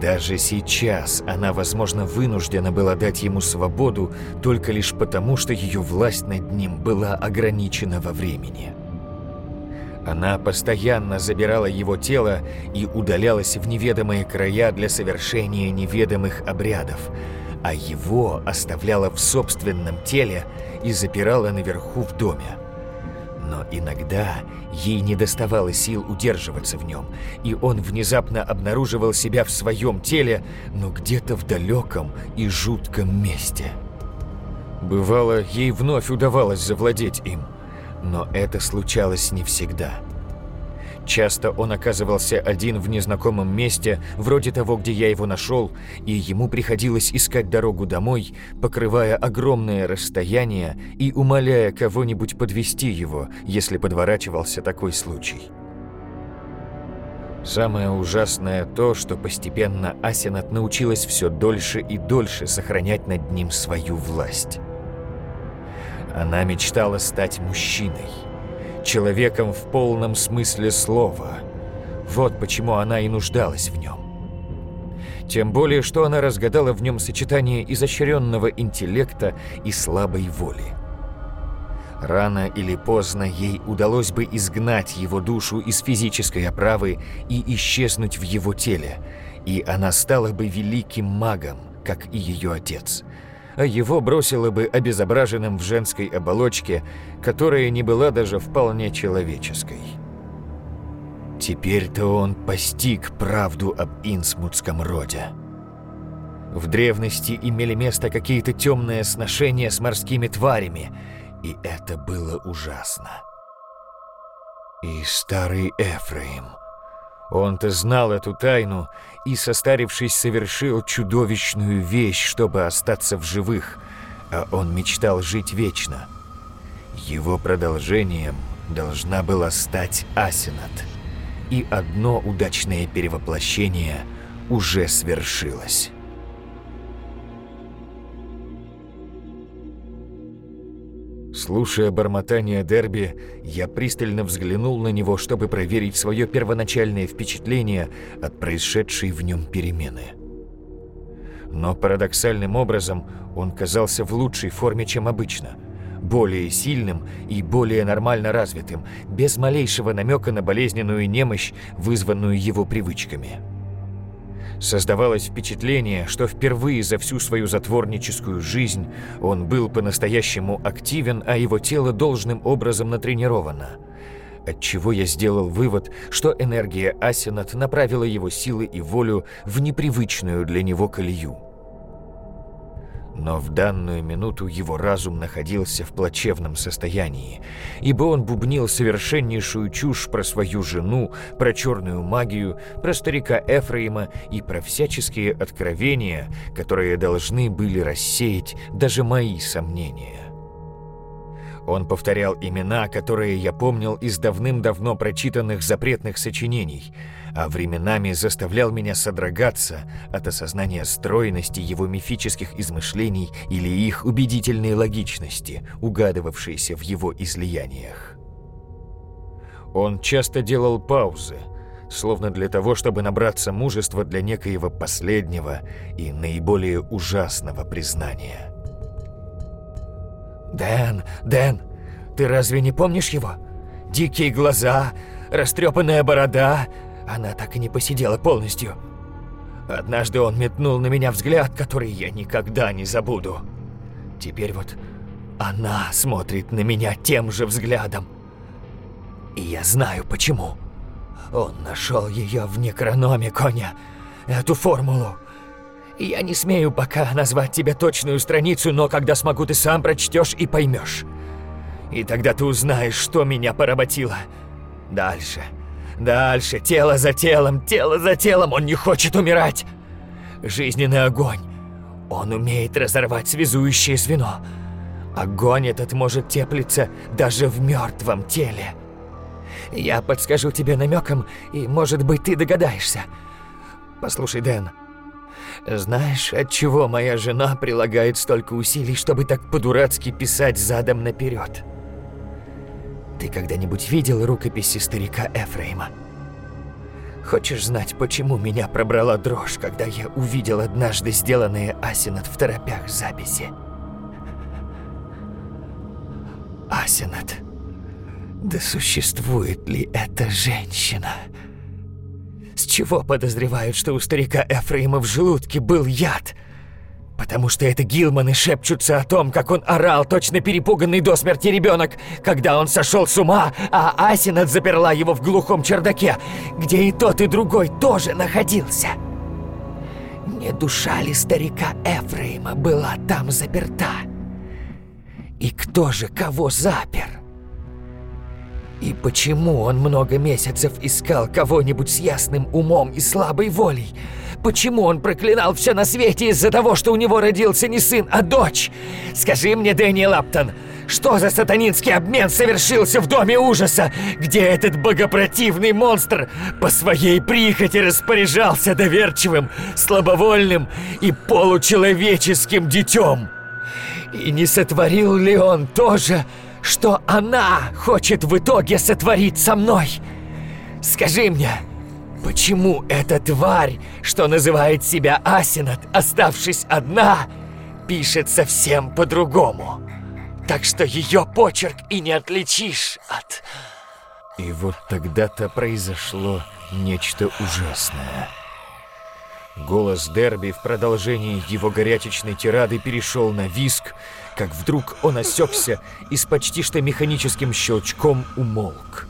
Даже сейчас она, возможно, вынуждена была дать ему свободу только лишь потому, что ее власть над ним была ограничена во времени. Она постоянно забирала его тело и удалялась в неведомые края для совершения неведомых обрядов, а его оставляла в собственном теле и запирала наверху в доме. Но иногда ей не доставало сил удерживаться в нем, и он внезапно обнаруживал себя в своем теле, но где-то в далеком и жутком месте. Бывало, ей вновь удавалось завладеть им – но это случалось не всегда. Часто он оказывался один в незнакомом месте, вроде того, где я его нашел, и ему приходилось искать дорогу домой, покрывая огромное расстояние и умоляя кого-нибудь подвести его, если подворачивался такой случай. Самое ужасное то, что постепенно Асинат научилась все дольше и дольше сохранять над ним свою власть. Она мечтала стать мужчиной. Человеком в полном смысле слова. Вот почему она и нуждалась в нем. Тем более, что она разгадала в нем сочетание изощренного интеллекта и слабой воли. Рано или поздно ей удалось бы изгнать его душу из физической оправы и исчезнуть в его теле, и она стала бы великим магом, как и ее отец. А его бросило бы обезображенным в женской оболочке, которая не была даже вполне человеческой. Теперь-то он постиг правду об инсмутском роде. В древности имели место какие-то темные сношения с морскими тварями – и это было ужасно. И старый Эфраим. Он-то знал эту тайну и, состарившись, совершил чудовищную вещь, чтобы остаться в живых, а он мечтал жить вечно. Его продолжением должна была стать Асинат, и одно удачное перевоплощение уже свершилось. Слушая бормотание Дерби, я пристально взглянул на него, чтобы проверить свое первоначальное впечатление от происшедшей в нем перемены. Но парадоксальным образом он казался в лучшей форме, чем обычно. Более сильным и более нормально развитым, без малейшего намека на болезненную немощь, вызванную его привычками. Создавалось впечатление, что впервые за всю свою затворническую жизнь он был по-настоящему активен, а его тело должным образом натренировано. Отчего я сделал вывод, что энергия Асинат направила его силы и волю в непривычную для него колею. Но в данную минуту его разум находился в плачевном состоянии, ибо он бубнил совершеннейшую чушь про свою жену, про черную магию, про старика Эфраима и про всяческие откровения, которые должны были рассеять даже мои сомнения. Он повторял имена, которые я помнил из давным-давно прочитанных запретных сочинений – а временами заставлял меня содрогаться от осознания стройности его мифических измышлений или их убедительной логичности, угадывавшейся в его излияниях. Он часто делал паузы, словно для того, чтобы набраться мужества для некоего последнего и наиболее ужасного признания. «Дэн, Дэн, ты разве не помнишь его? Дикие глаза, растрепанная борода, она так и не посидела полностью. Однажды он метнул на меня взгляд, который я никогда не забуду. Теперь вот она смотрит на меня тем же взглядом. И я знаю почему. Он нашел ее в Некрономиконе, эту формулу. Я не смею пока назвать тебе точную страницу, но когда смогу, ты сам прочтешь и поймешь. И тогда ты узнаешь, что меня поработило. Дальше. Дальше, тело за телом, тело за телом, он не хочет умирать. Жизненный огонь. Он умеет разорвать связующее звено. Огонь этот может теплиться даже в мертвом теле. Я подскажу тебе намеком, и, может быть, ты догадаешься. Послушай, Дэн, знаешь, от чего моя жена прилагает столько усилий, чтобы так по-дурацки писать задом наперед? Ты когда-нибудь видел рукописи старика Эфрейма? Хочешь знать, почему меня пробрала дрожь, когда я увидел однажды сделанные Асинат в торопях записи? Асинат. Да существует ли эта женщина? С чего подозревают, что у старика Эфраима в желудке был яд? Потому что это Гилманы шепчутся о том, как он орал, точно перепуганный до смерти ребенок, когда он сошел с ума, а Асинат заперла его в глухом чердаке, где и тот, и другой тоже находился. Не душа ли старика Эфраима была там заперта? И кто же кого запер? И почему он много месяцев искал кого-нибудь с ясным умом и слабой волей? Почему он проклинал все на свете из-за того, что у него родился не сын, а дочь? Скажи мне, Дэнни Лаптон, что за сатанинский обмен совершился в Доме Ужаса, где этот богопротивный монстр по своей прихоти распоряжался доверчивым, слабовольным и получеловеческим детем? И не сотворил ли он тоже что она хочет в итоге сотворить со мной. Скажи мне, почему эта тварь, что называет себя Асинат, оставшись одна, пишет совсем по-другому? так что ее почерк и не отличишь от... И вот тогда-то произошло нечто ужасное. Голос Дерби в продолжении его горячечной тирады перешел на виск, как вдруг он осекся и с почти что механическим щелчком умолк.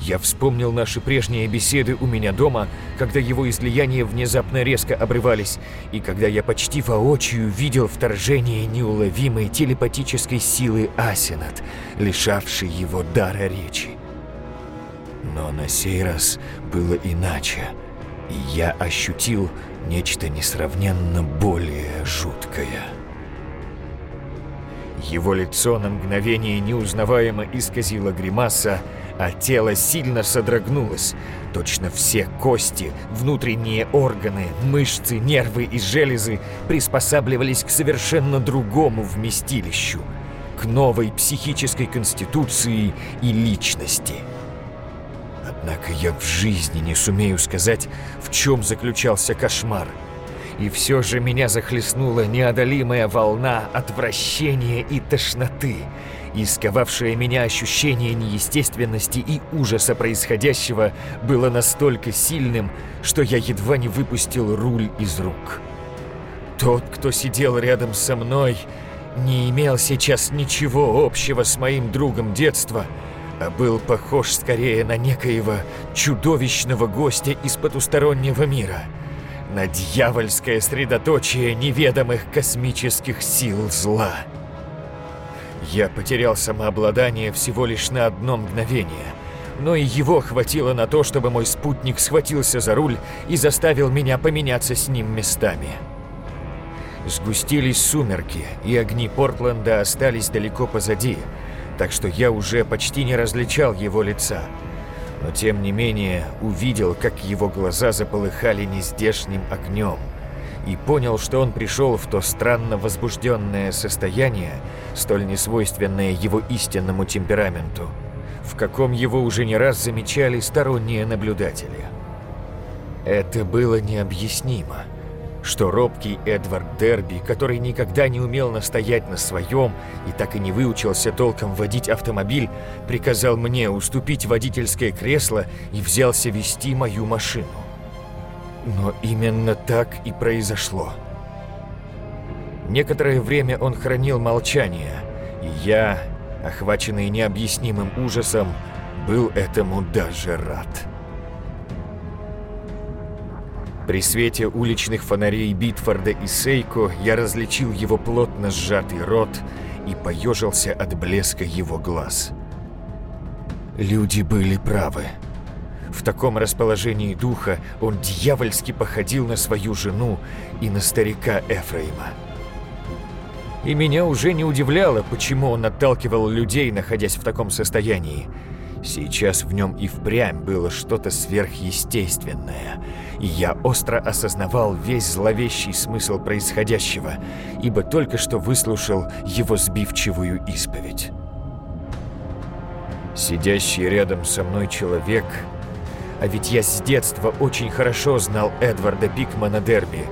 Я вспомнил наши прежние беседы у меня дома, когда его излияния внезапно резко обрывались, и когда я почти воочию видел вторжение неуловимой телепатической силы Асенат, лишавшей его дара речи. Но на сей раз было иначе, и я ощутил нечто несравненно более жуткое. Его лицо на мгновение неузнаваемо исказило гримаса, а тело сильно содрогнулось. Точно все кости, внутренние органы, мышцы, нервы и железы приспосабливались к совершенно другому вместилищу, к новой психической конституции и личности. Однако я в жизни не сумею сказать, в чем заключался кошмар. И все же меня захлестнула неодолимая волна отвращения и тошноты – и сковавшее меня ощущение неестественности и ужаса происходящего было настолько сильным, что я едва не выпустил руль из рук. Тот, кто сидел рядом со мной, не имел сейчас ничего общего с моим другом детства, а был похож скорее на некоего чудовищного гостя из потустороннего мира, на дьявольское средоточие неведомых космических сил зла. Я потерял самообладание всего лишь на одно мгновение, но и его хватило на то, чтобы мой спутник схватился за руль и заставил меня поменяться с ним местами. Сгустились сумерки, и огни Портленда остались далеко позади, так что я уже почти не различал его лица. Но тем не менее увидел, как его глаза заполыхали нездешним огнем – и понял, что он пришел в то странно возбужденное состояние, столь несвойственное его истинному темпераменту, в каком его уже не раз замечали сторонние наблюдатели. Это было необъяснимо, что робкий Эдвард Дерби, который никогда не умел настоять на своем и так и не выучился толком водить автомобиль, приказал мне уступить водительское кресло и взялся вести мою машину. Но именно так и произошло. Некоторое время он хранил молчание, и я, охваченный необъяснимым ужасом, был этому даже рад. При свете уличных фонарей Битфорда и Сейко я различил его плотно сжатый рот и поежился от блеска его глаз. Люди были правы. В таком расположении духа он дьявольски походил на свою жену и на старика Эфраима. И меня уже не удивляло, почему он отталкивал людей, находясь в таком состоянии. Сейчас в нем и впрямь было что-то сверхъестественное, и я остро осознавал весь зловещий смысл происходящего, ибо только что выслушал его сбивчивую исповедь. Сидящий рядом со мной человек а ведь я с детства очень хорошо знал Эдварда Пикмана Дерби.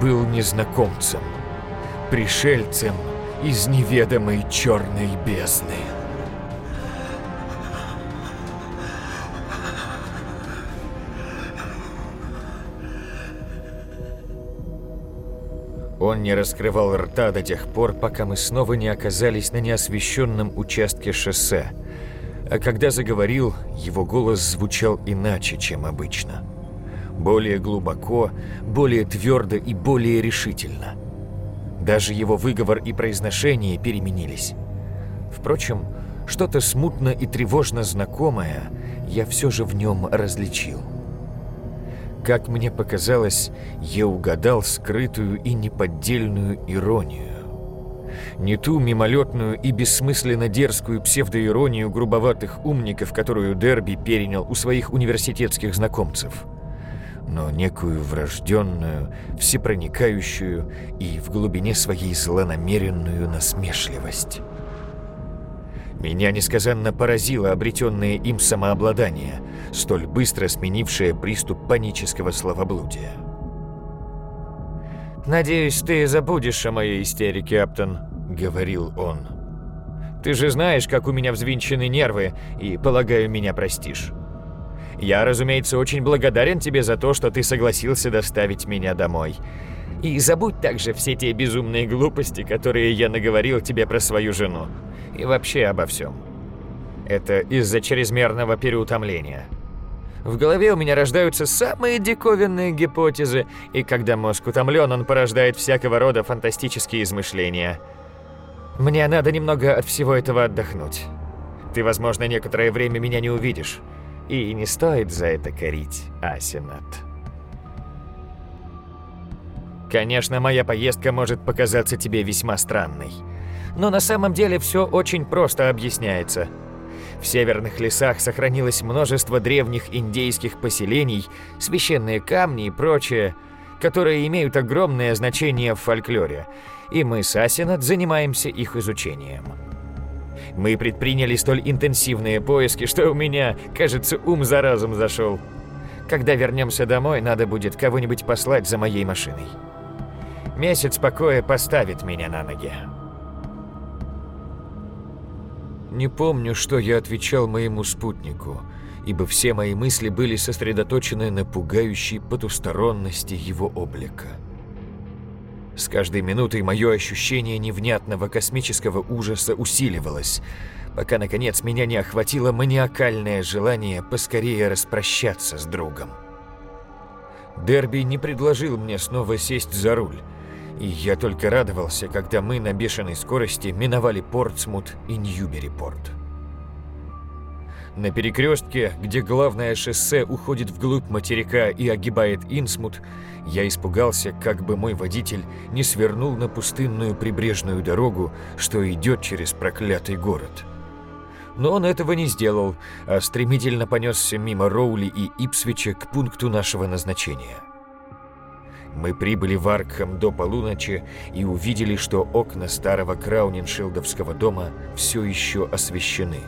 Был незнакомцем, пришельцем из неведомой черной бездны. Он не раскрывал рта до тех пор, пока мы снова не оказались на неосвещенном участке шоссе – а когда заговорил, его голос звучал иначе, чем обычно. Более глубоко, более твердо и более решительно. Даже его выговор и произношение переменились. Впрочем, что-то смутно и тревожно знакомое я все же в нем различил. Как мне показалось, я угадал скрытую и неподдельную иронию не ту мимолетную и бессмысленно дерзкую псевдоиронию грубоватых умников, которую Дерби перенял у своих университетских знакомцев, но некую врожденную, всепроникающую и в глубине своей злонамеренную насмешливость. Меня несказанно поразило обретенное им самообладание, столь быстро сменившее приступ панического словоблудия. «Надеюсь, ты забудешь о моей истерике, Аптон», — говорил он. «Ты же знаешь, как у меня взвинчены нервы, и, полагаю, меня простишь. Я, разумеется, очень благодарен тебе за то, что ты согласился доставить меня домой. И забудь также все те безумные глупости, которые я наговорил тебе про свою жену. И вообще обо всем. Это из-за чрезмерного переутомления. В голове у меня рождаются самые диковинные гипотезы, и когда мозг утомлен, он порождает всякого рода фантастические измышления. Мне надо немного от всего этого отдохнуть. Ты, возможно, некоторое время меня не увидишь. И не стоит за это корить, Асинат. Конечно, моя поездка может показаться тебе весьма странной. Но на самом деле все очень просто объясняется – в северных лесах сохранилось множество древних индейских поселений, священные камни и прочее, которые имеют огромное значение в фольклоре, и мы с Асинат занимаемся их изучением. Мы предприняли столь интенсивные поиски, что у меня, кажется, ум за разум зашел. Когда вернемся домой, надо будет кого-нибудь послать за моей машиной. Месяц покоя поставит меня на ноги. Не помню, что я отвечал моему спутнику, ибо все мои мысли были сосредоточены на пугающей потусторонности его облика. С каждой минутой мое ощущение невнятного космического ужаса усиливалось, пока, наконец, меня не охватило маниакальное желание поскорее распрощаться с другом. Дерби не предложил мне снова сесть за руль, и я только радовался, когда мы на бешеной скорости миновали Портсмут и Ньюберипорт. На перекрестке, где главное шоссе уходит вглубь материка и огибает Инсмут, я испугался, как бы мой водитель не свернул на пустынную прибрежную дорогу, что идет через проклятый город. Но он этого не сделал, а стремительно понесся мимо Роули и Ипсвича к пункту нашего назначения. Мы прибыли в Аркхам до полуночи и увидели, что окна старого Крауниншилдовского дома все еще освещены.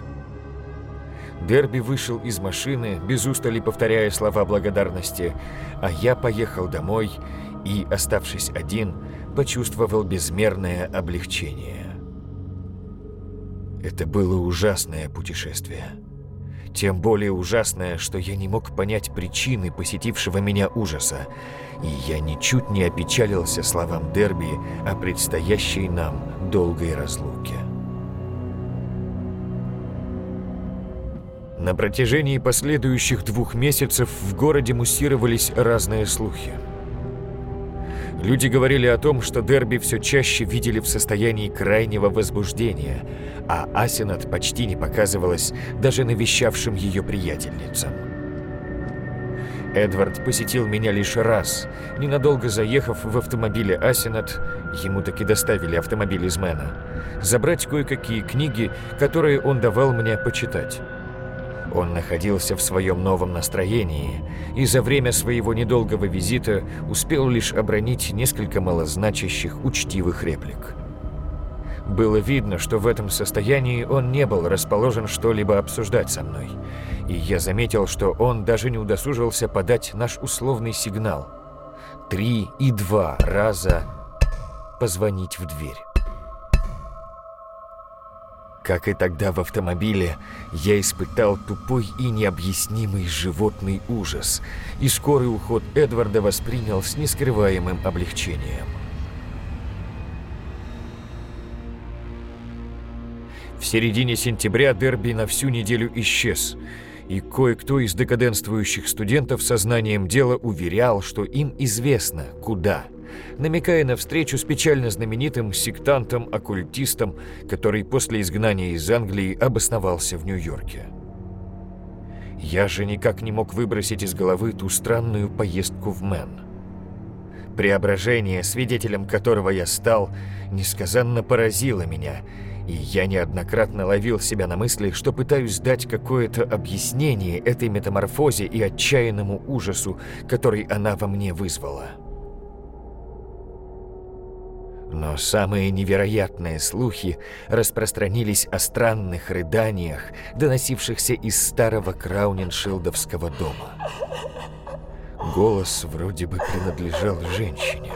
Дерби вышел из машины, без устали повторяя слова благодарности, а я поехал домой и, оставшись один, почувствовал безмерное облегчение. Это было ужасное путешествие. Тем более ужасное, что я не мог понять причины посетившего меня ужаса, и я ничуть не опечалился словам Дерби о предстоящей нам долгой разлуке. На протяжении последующих двух месяцев в городе муссировались разные слухи. Люди говорили о том, что Дерби все чаще видели в состоянии крайнего возбуждения, а Асинат почти не показывалась даже навещавшим ее приятельницам. Эдвард посетил меня лишь раз, ненадолго заехав в автомобиле Асинат, ему таки доставили автомобиль из Мэна, забрать кое-какие книги, которые он давал мне почитать. Он находился в своем новом настроении и за время своего недолгого визита успел лишь обронить несколько малозначащих учтивых реплик. Было видно, что в этом состоянии он не был расположен что-либо обсуждать со мной, и я заметил, что он даже не удосужился подать наш условный сигнал. Три и два раза позвонить в дверь. Как и тогда в автомобиле, я испытал тупой и необъяснимый животный ужас, и скорый уход Эдварда воспринял с нескрываемым облегчением. В середине сентября Дерби на всю неделю исчез, и кое-кто из декаденствующих студентов сознанием дела уверял, что им известно, куда – намекая на встречу с печально знаменитым сектантом-оккультистом, который после изгнания из Англии обосновался в Нью-Йорке. Я же никак не мог выбросить из головы ту странную поездку в Мэн. Преображение, свидетелем которого я стал, несказанно поразило меня, и я неоднократно ловил себя на мысли, что пытаюсь дать какое-то объяснение этой метаморфозе и отчаянному ужасу, который она во мне вызвала. Но самые невероятные слухи распространились о странных рыданиях, доносившихся из старого Крауниншилдовского дома. Голос вроде бы принадлежал женщине.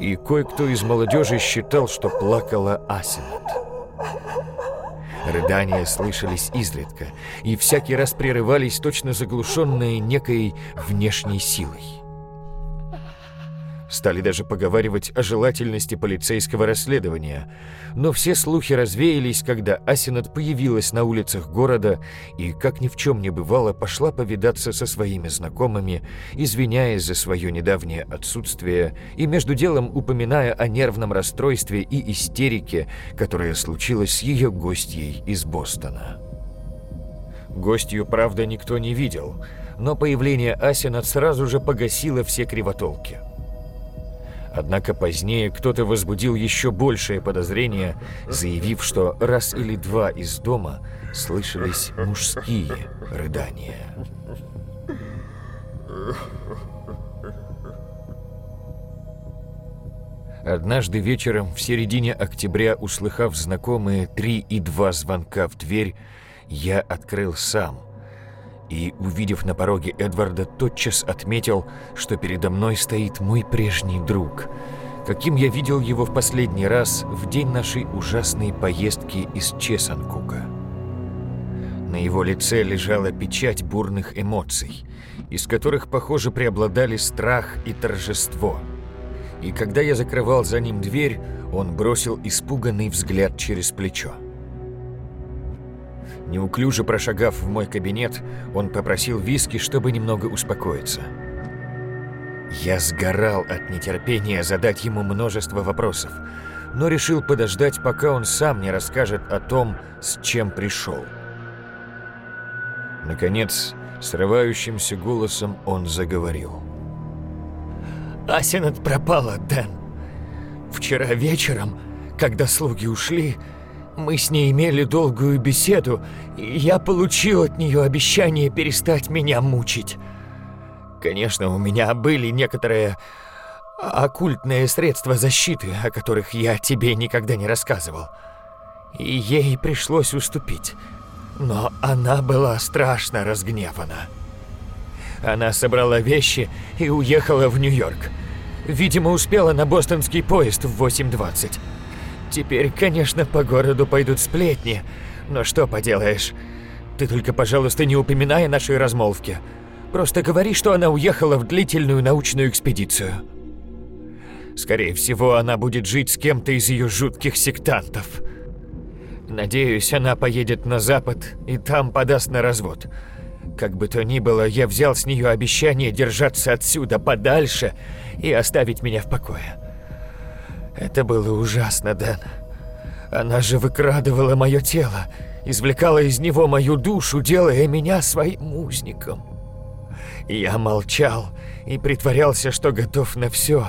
и кое-кто из молодежи считал, что плакала Асинат. Рыдания слышались изредка, и всякий раз прерывались точно заглушенные некой внешней силой. Стали даже поговаривать о желательности полицейского расследования. Но все слухи развеялись, когда Асинат появилась на улицах города и, как ни в чем не бывало, пошла повидаться со своими знакомыми, извиняясь за свое недавнее отсутствие и между делом упоминая о нервном расстройстве и истерике, которая случилась с ее гостьей из Бостона. Гостью, правда, никто не видел, но появление Асинат сразу же погасило все кривотолки – Однако позднее кто-то возбудил еще большее подозрение, заявив, что раз или два из дома слышались мужские рыдания. Однажды вечером, в середине октября, услыхав знакомые три и два звонка в дверь, я открыл сам – и, увидев на пороге Эдварда, тотчас отметил, что передо мной стоит мой прежний друг, каким я видел его в последний раз в день нашей ужасной поездки из Чесанкука. На его лице лежала печать бурных эмоций, из которых, похоже, преобладали страх и торжество. И когда я закрывал за ним дверь, он бросил испуганный взгляд через плечо. Неуклюже прошагав в мой кабинет, он попросил виски, чтобы немного успокоиться. Я сгорал от нетерпения задать ему множество вопросов, но решил подождать, пока он сам не расскажет о том, с чем пришел. Наконец, срывающимся голосом он заговорил. «Асинет пропала, Дэн. Вчера вечером, когда слуги ушли, мы с ней имели долгую беседу, и я получил от нее обещание перестать меня мучить. Конечно, у меня были некоторые оккультные средства защиты, о которых я тебе никогда не рассказывал. И ей пришлось уступить. Но она была страшно разгневана. Она собрала вещи и уехала в Нью-Йорк. Видимо, успела на бостонский поезд в 8.20. Теперь, конечно, по городу пойдут сплетни, но что поделаешь. Ты только, пожалуйста, не упоминай о нашей размолвке. Просто говори, что она уехала в длительную научную экспедицию. Скорее всего, она будет жить с кем-то из ее жутких сектантов. Надеюсь, она поедет на запад и там подаст на развод. Как бы то ни было, я взял с нее обещание держаться отсюда подальше и оставить меня в покое. Это было ужасно, Дэн. Она же выкрадывала мое тело, извлекала из него мою душу, делая меня своим узником. Я молчал и притворялся, что готов на все,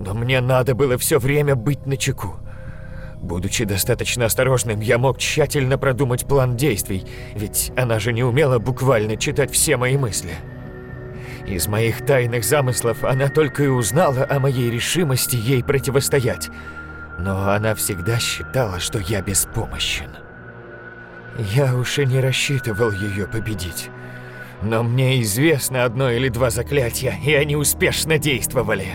но мне надо было все время быть начеку. Будучи достаточно осторожным, я мог тщательно продумать план действий, ведь она же не умела буквально читать все мои мысли. Из моих тайных замыслов она только и узнала о моей решимости ей противостоять. Но она всегда считала, что я беспомощен. Я уж и не рассчитывал ее победить. Но мне известно одно или два заклятия, и они успешно действовали.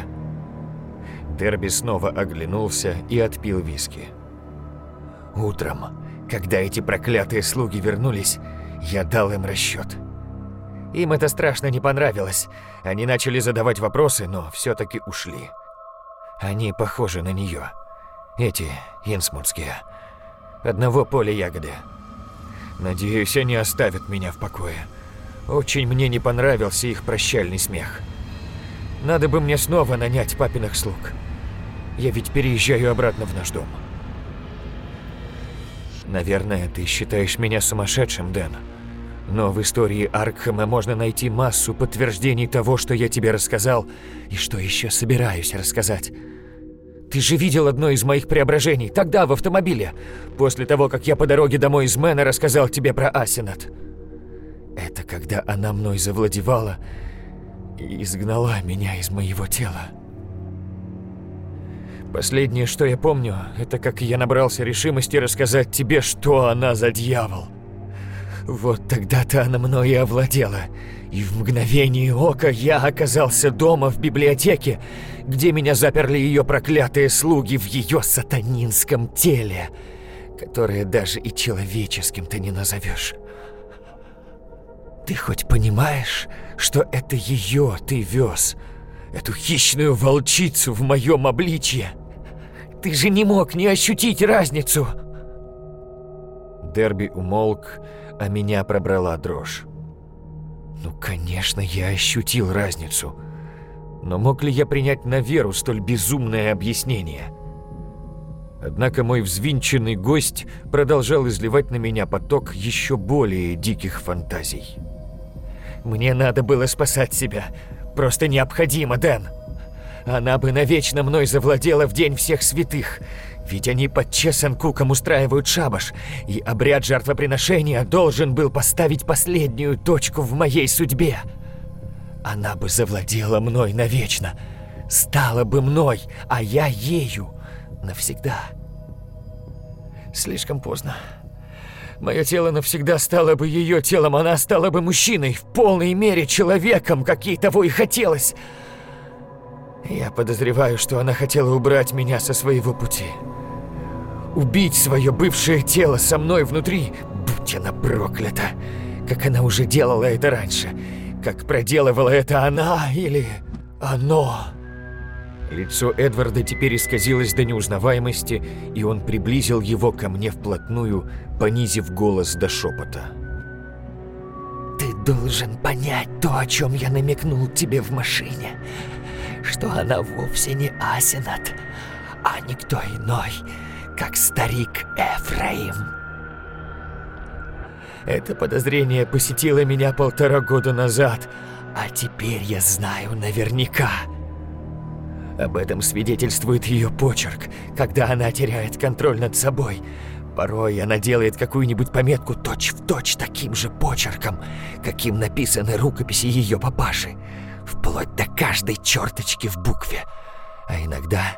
Дерби снова оглянулся и отпил виски. Утром, когда эти проклятые слуги вернулись, я дал им расчет. Им это страшно не понравилось. Они начали задавать вопросы, но все-таки ушли. Они похожи на нее. Эти инсмутские. Одного поля ягоды. Надеюсь, они оставят меня в покое. Очень мне не понравился их прощальный смех. Надо бы мне снова нанять папиных слуг. Я ведь переезжаю обратно в наш дом. Наверное, ты считаешь меня сумасшедшим, Дэн. Но в истории Аркхема можно найти массу подтверждений того, что я тебе рассказал, и что еще собираюсь рассказать. Ты же видел одно из моих преображений, тогда, в автомобиле, после того, как я по дороге домой из Мэна рассказал тебе про Асинат. Это когда она мной завладевала и изгнала меня из моего тела. Последнее, что я помню, это как я набрался решимости рассказать тебе, что она за дьявол. Вот тогда-то она мной и овладела. И в мгновение ока я оказался дома в библиотеке, где меня заперли ее проклятые слуги в ее сатанинском теле, которое даже и человеческим-то не назовешь. Ты хоть понимаешь, что это ее ты вез? Эту хищную волчицу в моем обличье? Ты же не мог не ощутить разницу!» Дерби умолк, а меня пробрала дрожь. Ну, конечно, я ощутил разницу. Но мог ли я принять на веру столь безумное объяснение? Однако мой взвинченный гость продолжал изливать на меня поток еще более диких фантазий. Мне надо было спасать себя. Просто необходимо, Дэн. Она бы навечно мной завладела в День Всех Святых. Ведь они под Чесанкуком устраивают шабаш, и обряд жертвоприношения должен был поставить последнюю точку в моей судьбе. Она бы завладела мной навечно, стала бы мной, а я ею навсегда. Слишком поздно. Мое тело навсегда стало бы ее телом, она стала бы мужчиной, в полной мере человеком, как ей того и хотелось. Я подозреваю, что она хотела убрать меня со своего пути. Убить свое бывшее тело со мной внутри, будь она проклята, как она уже делала это раньше, как проделывала это она или оно. Лицо Эдварда теперь исказилось до неузнаваемости, и он приблизил его ко мне вплотную, понизив голос до шепота. «Ты должен понять то, о чем я намекнул тебе в машине, что она вовсе не Асинат, а никто иной, как старик Эфраим». Это подозрение посетило меня полтора года назад, а теперь я знаю наверняка – об этом свидетельствует ее почерк, когда она теряет контроль над собой. Порой она делает какую-нибудь пометку точь-в-точь точь таким же почерком, каким написаны рукописи ее папаши, вплоть до каждой черточки в букве. А иногда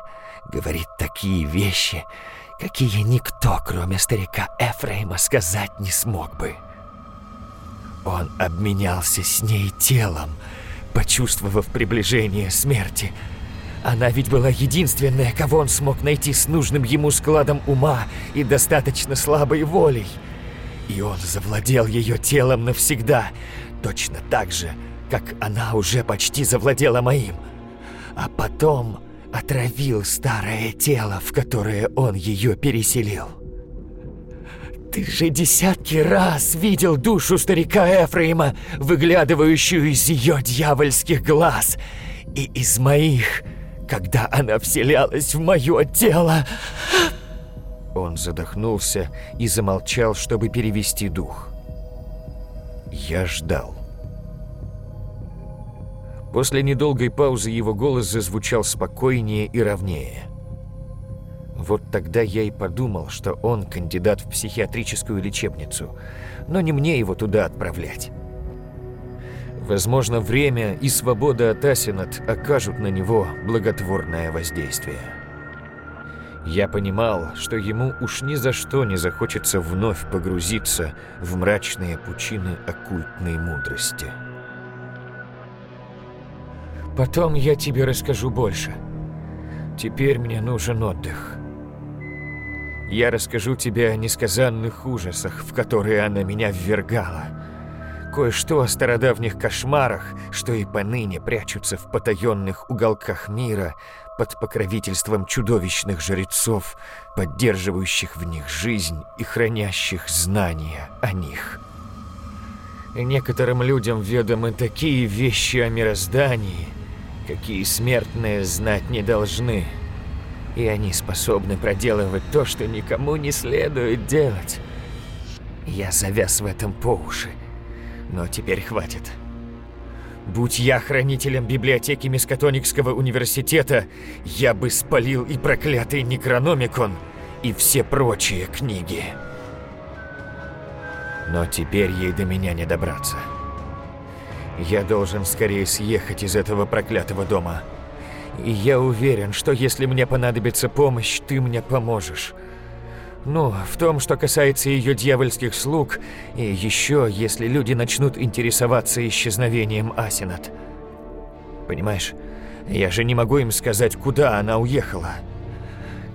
говорит такие вещи, какие никто, кроме старика Эфрейма, сказать не смог бы. Он обменялся с ней телом, почувствовав приближение смерти – она ведь была единственная, кого он смог найти с нужным ему складом ума и достаточно слабой волей. И он завладел ее телом навсегда, точно так же, как она уже почти завладела моим. А потом отравил старое тело, в которое он ее переселил. Ты же десятки раз видел душу старика Эфраима, выглядывающую из ее дьявольских глаз и из моих когда она вселялась в мое тело. Он задохнулся и замолчал, чтобы перевести дух. Я ждал. После недолгой паузы его голос зазвучал спокойнее и ровнее. Вот тогда я и подумал, что он кандидат в психиатрическую лечебницу, но не мне его туда отправлять. Возможно, время и свобода от Асинат окажут на него благотворное воздействие. Я понимал, что ему уж ни за что не захочется вновь погрузиться в мрачные пучины оккультной мудрости. Потом я тебе расскажу больше. Теперь мне нужен отдых. Я расскажу тебе о несказанных ужасах, в которые она меня ввергала – кое-что о стародавних кошмарах, что и поныне прячутся в потаенных уголках мира под покровительством чудовищных жрецов, поддерживающих в них жизнь и хранящих знания о них. Некоторым людям ведомы такие вещи о мироздании, какие смертные знать не должны, и они способны проделывать то, что никому не следует делать. Я завяз в этом по уши. Но теперь хватит. Будь я хранителем библиотеки Мискатоникского университета, я бы спалил и проклятый Некрономикон, и все прочие книги. Но теперь ей до меня не добраться. Я должен скорее съехать из этого проклятого дома. И я уверен, что если мне понадобится помощь, ты мне поможешь. Ну, в том, что касается ее дьявольских слуг, и еще, если люди начнут интересоваться исчезновением Асинат. Понимаешь, я же не могу им сказать, куда она уехала.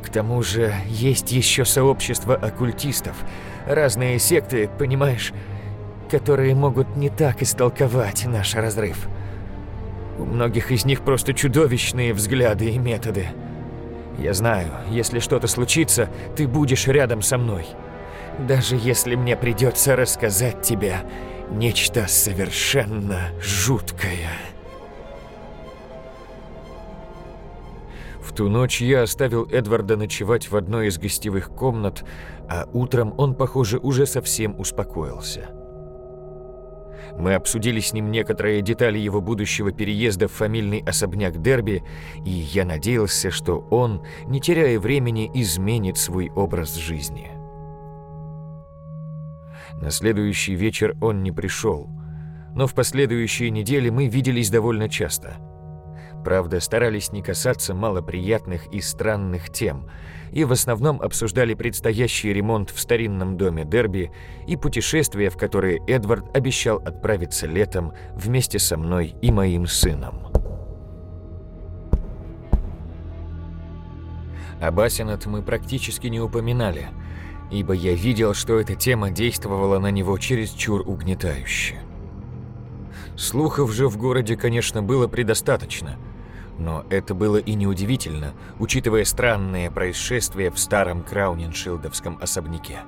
К тому же, есть еще сообщество оккультистов, разные секты, понимаешь, которые могут не так истолковать наш разрыв. У многих из них просто чудовищные взгляды и методы. Я знаю, если что-то случится, ты будешь рядом со мной. Даже если мне придется рассказать тебе нечто совершенно жуткое. В ту ночь я оставил Эдварда ночевать в одной из гостевых комнат, а утром он, похоже, уже совсем успокоился. Мы обсудили с ним некоторые детали его будущего переезда в фамильный особняк Дерби, и я надеялся, что он, не теряя времени, изменит свой образ жизни. На следующий вечер он не пришел, но в последующие недели мы виделись довольно часто – Правда, старались не касаться малоприятных и странных тем, и в основном обсуждали предстоящий ремонт в старинном доме Дерби и путешествие, в которое Эдвард обещал отправиться летом вместе со мной и моим сыном. Об Асинат мы практически не упоминали, ибо я видел, что эта тема действовала на него чересчур угнетающе. Слухов же в городе, конечно, было предостаточно – но это было и неудивительно, учитывая странные происшествия в старом Крауниншилдовском особняке.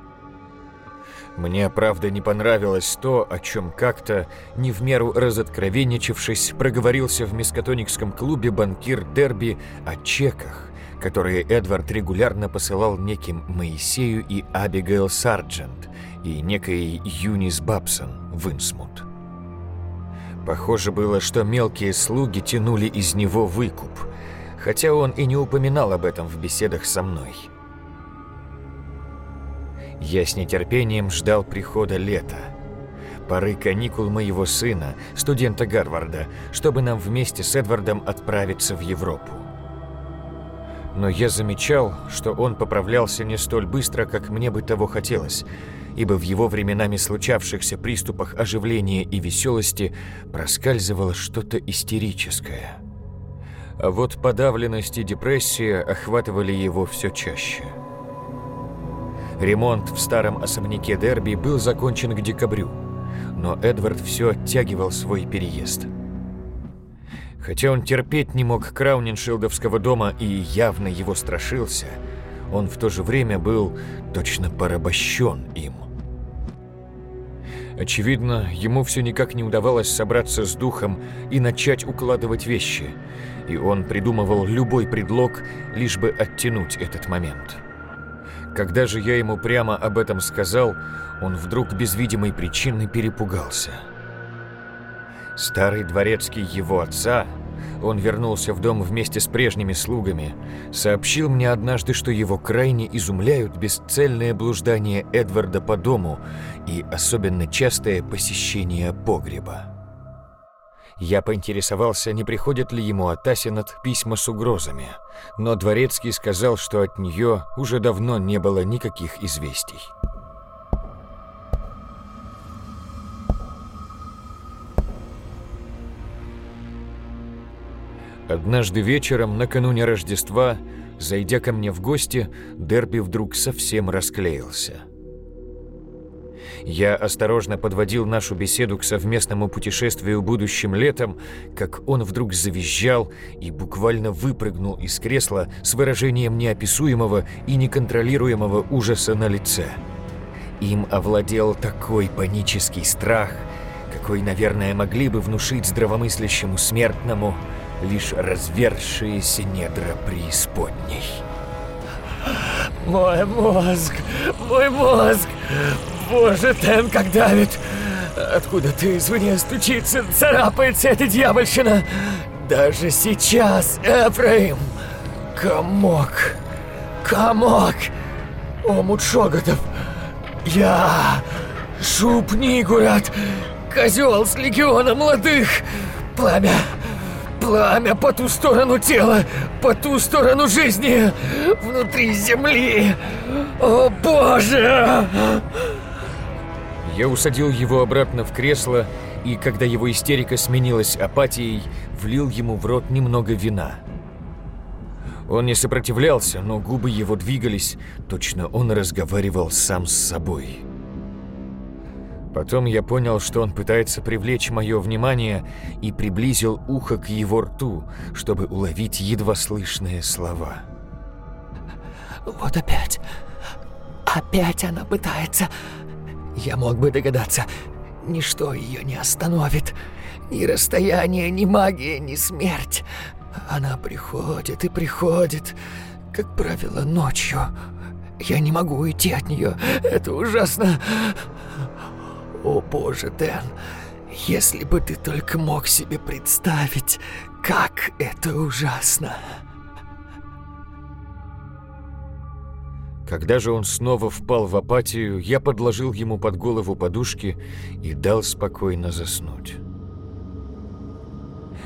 Мне, правда, не понравилось то, о чем как-то, не в меру разоткровенничавшись, проговорился в мискотоникском клубе банкир Дерби о чеках, которые Эдвард регулярно посылал неким Моисею и Абигейл Сарджент и некой Юнис Бабсон в Инсмут. Похоже было, что мелкие слуги тянули из него выкуп, хотя он и не упоминал об этом в беседах со мной. Я с нетерпением ждал прихода лета, поры каникул моего сына, студента Гарварда, чтобы нам вместе с Эдвардом отправиться в Европу. Но я замечал, что он поправлялся не столь быстро, как мне бы того хотелось – ибо в его временами случавшихся приступах оживления и веселости проскальзывало что-то истерическое. А вот подавленность и депрессия охватывали его все чаще. Ремонт в старом особняке Дерби был закончен к декабрю, но Эдвард все оттягивал свой переезд. Хотя он терпеть не мог Крауниншилдовского дома и явно его страшился, он в то же время был точно порабощен им – Очевидно, ему все никак не удавалось собраться с духом и начать укладывать вещи, и он придумывал любой предлог, лишь бы оттянуть этот момент. Когда же я ему прямо об этом сказал, он вдруг без видимой причины перепугался. Старый дворецкий его отца он вернулся в дом вместе с прежними слугами, сообщил мне однажды, что его крайне изумляют бесцельное блуждание Эдварда по дому и особенно частое посещение погреба. Я поинтересовался, не приходят ли ему от Асинат письма с угрозами, но Дворецкий сказал, что от нее уже давно не было никаких известий. Однажды вечером, накануне Рождества, зайдя ко мне в гости, Дерби вдруг совсем расклеился. Я осторожно подводил нашу беседу к совместному путешествию будущим летом, как он вдруг завизжал и буквально выпрыгнул из кресла с выражением неописуемого и неконтролируемого ужаса на лице. Им овладел такой панический страх, какой, наверное, могли бы внушить здравомыслящему смертному – лишь развершиеся недра преисподней. Мой мозг! Мой мозг! Боже, Тен, как давит! Откуда ты извне стучится, царапается эта дьявольщина? Даже сейчас, Эфраим! Комок! Комок! Омут Шоготов! Я... Шуб Нигурат! Козел с легиона молодых! Пламя! Пламя по ту сторону тела, по ту сторону жизни, внутри земли. О боже! Я усадил его обратно в кресло и, когда его истерика сменилась апатией, влил ему в рот немного вина. Он не сопротивлялся, но губы его двигались, точно он разговаривал сам с собой. Потом я понял, что он пытается привлечь мое внимание и приблизил ухо к его рту, чтобы уловить едва слышные слова. Вот опять. Опять она пытается. Я мог бы догадаться. Ничто ее не остановит. Ни расстояние, ни магия, ни смерть. Она приходит и приходит, как правило, ночью. Я не могу уйти от нее. Это ужасно. О боже, Дэн, если бы ты только мог себе представить, как это ужасно. Когда же он снова впал в апатию, я подложил ему под голову подушки и дал спокойно заснуть.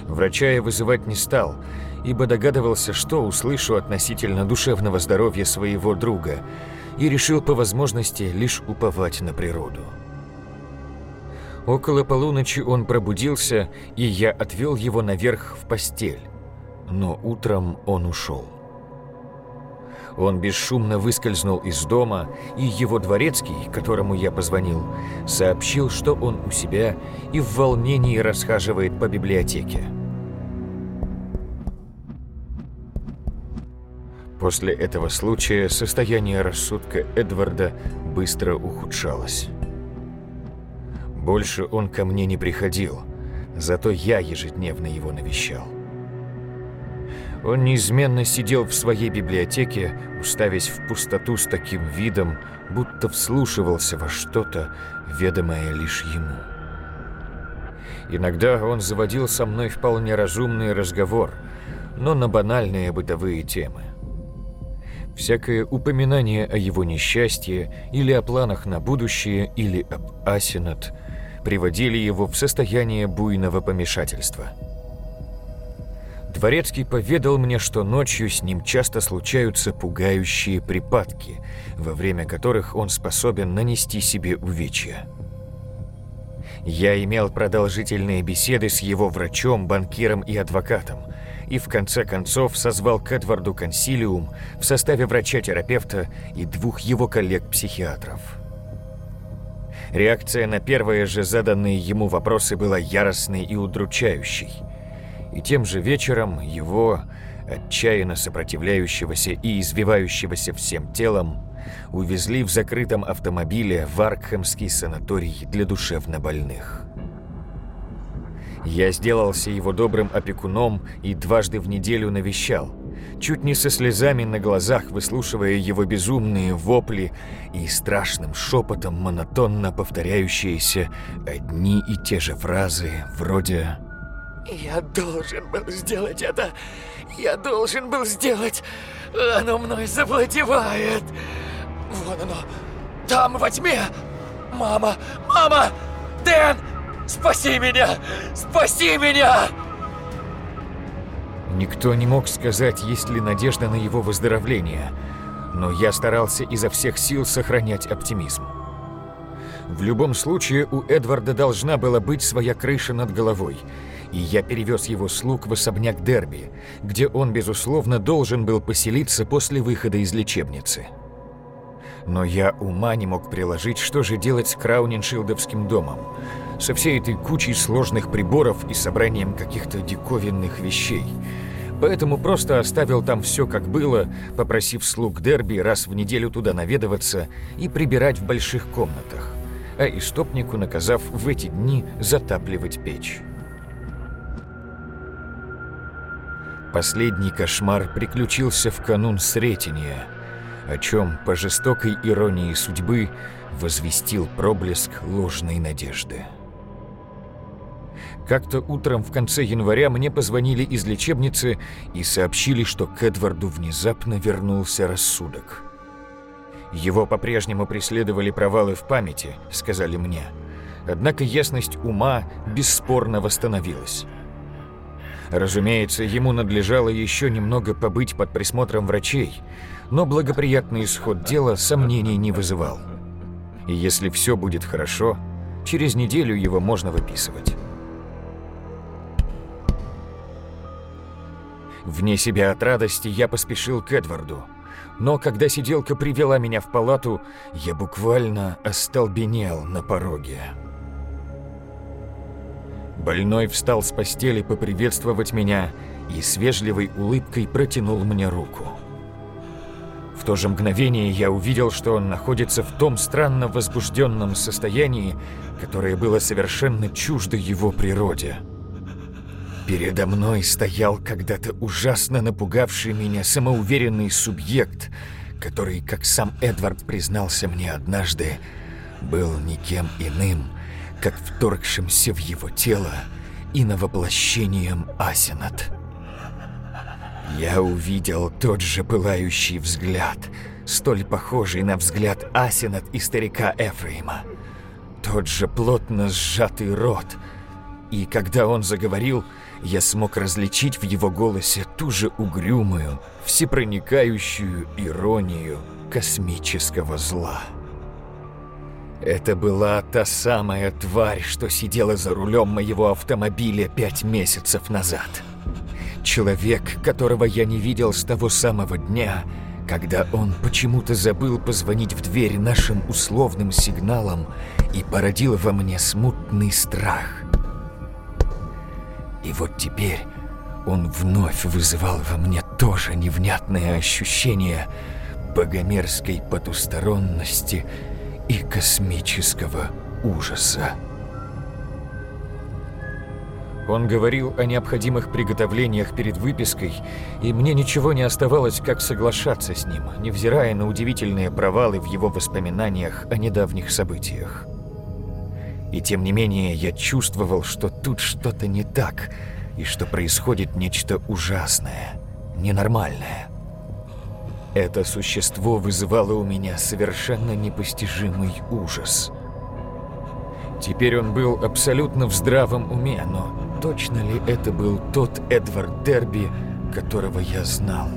Врача я вызывать не стал, ибо догадывался, что услышу относительно душевного здоровья своего друга, и решил по возможности лишь уповать на природу. Около полуночи он пробудился, и я отвел его наверх в постель. Но утром он ушел. Он бесшумно выскользнул из дома, и его дворецкий, которому я позвонил, сообщил, что он у себя и в волнении расхаживает по библиотеке. После этого случая состояние рассудка Эдварда быстро ухудшалось. Больше он ко мне не приходил, зато я ежедневно его навещал. Он неизменно сидел в своей библиотеке, уставясь в пустоту с таким видом, будто вслушивался во что-то, ведомое лишь ему. Иногда он заводил со мной вполне разумный разговор, но на банальные бытовые темы. Всякое упоминание о его несчастье или о планах на будущее или об Асинат приводили его в состояние буйного помешательства. Дворецкий поведал мне, что ночью с ним часто случаются пугающие припадки, во время которых он способен нанести себе увечья. Я имел продолжительные беседы с его врачом, банкиром и адвокатом, и в конце концов созвал к Эдварду консилиум в составе врача-терапевта и двух его коллег-психиатров. Реакция на первые же заданные ему вопросы была яростной и удручающей. И тем же вечером его, отчаянно сопротивляющегося и извивающегося всем телом, увезли в закрытом автомобиле в Аркхемский санаторий для душевнобольных. Я сделался его добрым опекуном и дважды в неделю навещал, чуть не со слезами на глазах, выслушивая его безумные вопли и страшным шепотом монотонно повторяющиеся одни и те же фразы, вроде «Я должен был сделать это! Я должен был сделать! Оно мной завладевает! Вон оно! Там во тьме! Мама! Мама! Дэн! Спаси меня! Спаси меня!» Никто не мог сказать, есть ли надежда на его выздоровление, но я старался изо всех сил сохранять оптимизм. В любом случае, у Эдварда должна была быть своя крыша над головой, и я перевез его слуг в особняк Дерби, где он, безусловно, должен был поселиться после выхода из лечебницы. Но я ума не мог приложить, что же делать с Крауниншилдовским домом, со всей этой кучей сложных приборов и собранием каких-то диковинных вещей. Поэтому просто оставил там все как было, попросив слуг Дерби раз в неделю туда наведываться и прибирать в больших комнатах, а истопнику наказав в эти дни затапливать печь. Последний кошмар приключился в канун Сретения, о чем, по жестокой иронии судьбы, возвестил проблеск ложной надежды. Как-то утром в конце января мне позвонили из лечебницы и сообщили, что к Эдварду внезапно вернулся рассудок. Его по-прежнему преследовали провалы в памяти, сказали мне. Однако ясность ума бесспорно восстановилась. Разумеется, ему надлежало еще немного побыть под присмотром врачей, но благоприятный исход дела сомнений не вызывал. И если все будет хорошо, через неделю его можно выписывать. Вне себя от радости я поспешил к Эдварду. Но когда сиделка привела меня в палату, я буквально остолбенел на пороге. Больной встал с постели поприветствовать меня и с вежливой улыбкой протянул мне руку. В то же мгновение я увидел, что он находится в том странно возбужденном состоянии, которое было совершенно чуждо его природе. Передо мной стоял когда-то ужасно напугавший меня самоуверенный субъект, который, как сам Эдвард признался мне однажды, был никем иным, как вторгшимся в его тело и новоплощением Асинат. Я увидел тот же пылающий взгляд, столь похожий на взгляд Асинат и старика Эфраима. Тот же плотно сжатый рот. И когда он заговорил, я смог различить в его голосе ту же угрюмую, всепроникающую иронию космического зла. Это была та самая тварь, что сидела за рулем моего автомобиля пять месяцев назад. Человек, которого я не видел с того самого дня, когда он почему-то забыл позвонить в дверь нашим условным сигналом и породил во мне смутный страх. И вот теперь он вновь вызывал во мне тоже невнятное ощущение богомерзкой потусторонности и космического ужаса. Он говорил о необходимых приготовлениях перед выпиской, и мне ничего не оставалось, как соглашаться с ним, невзирая на удивительные провалы в его воспоминаниях о недавних событиях. И тем не менее я чувствовал, что тут что-то не так, и что происходит нечто ужасное, ненормальное. Это существо вызывало у меня совершенно непостижимый ужас. Теперь он был абсолютно в здравом уме, но точно ли это был тот Эдвард Дерби, которого я знал?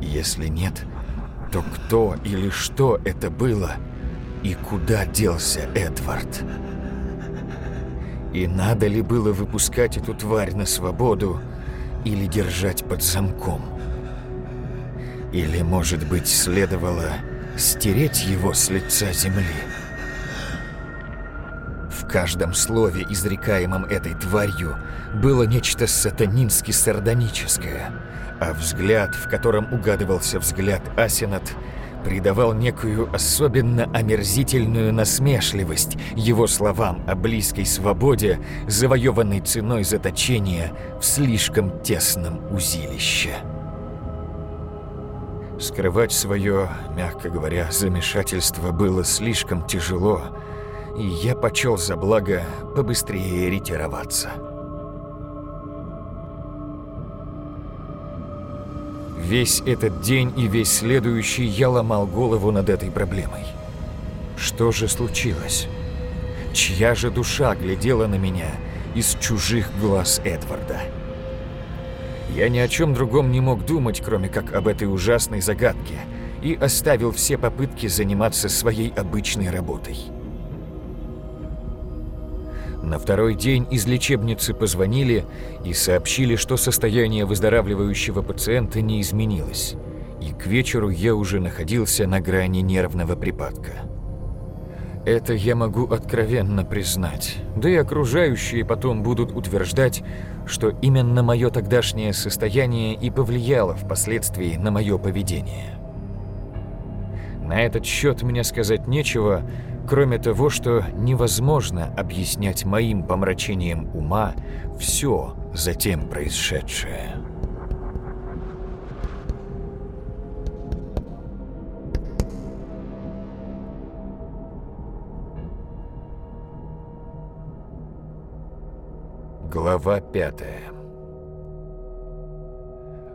Если нет, то кто или что это было и куда делся Эдвард? И надо ли было выпускать эту тварь на свободу или держать под замком? Или, может быть, следовало стереть его с лица земли? Каждом слове, изрекаемом этой тварью, было нечто сатанински-сардоническое, а взгляд, в котором угадывался взгляд Асинат, придавал некую особенно омерзительную насмешливость его словам о близкой свободе, завоеванной ценой заточения в слишком тесном узилище. Скрывать свое, мягко говоря, замешательство было слишком тяжело, и я почел за благо побыстрее ретироваться. Весь этот день и весь следующий я ломал голову над этой проблемой. Что же случилось? Чья же душа глядела на меня из чужих глаз Эдварда? Я ни о чем другом не мог думать, кроме как об этой ужасной загадке, и оставил все попытки заниматься своей обычной работой. На второй день из лечебницы позвонили и сообщили, что состояние выздоравливающего пациента не изменилось, и к вечеру я уже находился на грани нервного припадка. Это я могу откровенно признать, да и окружающие потом будут утверждать, что именно мое тогдашнее состояние и повлияло впоследствии на мое поведение. На этот счет мне сказать нечего, Кроме того, что невозможно объяснять моим помрачением ума все затем происшедшее. Глава пятая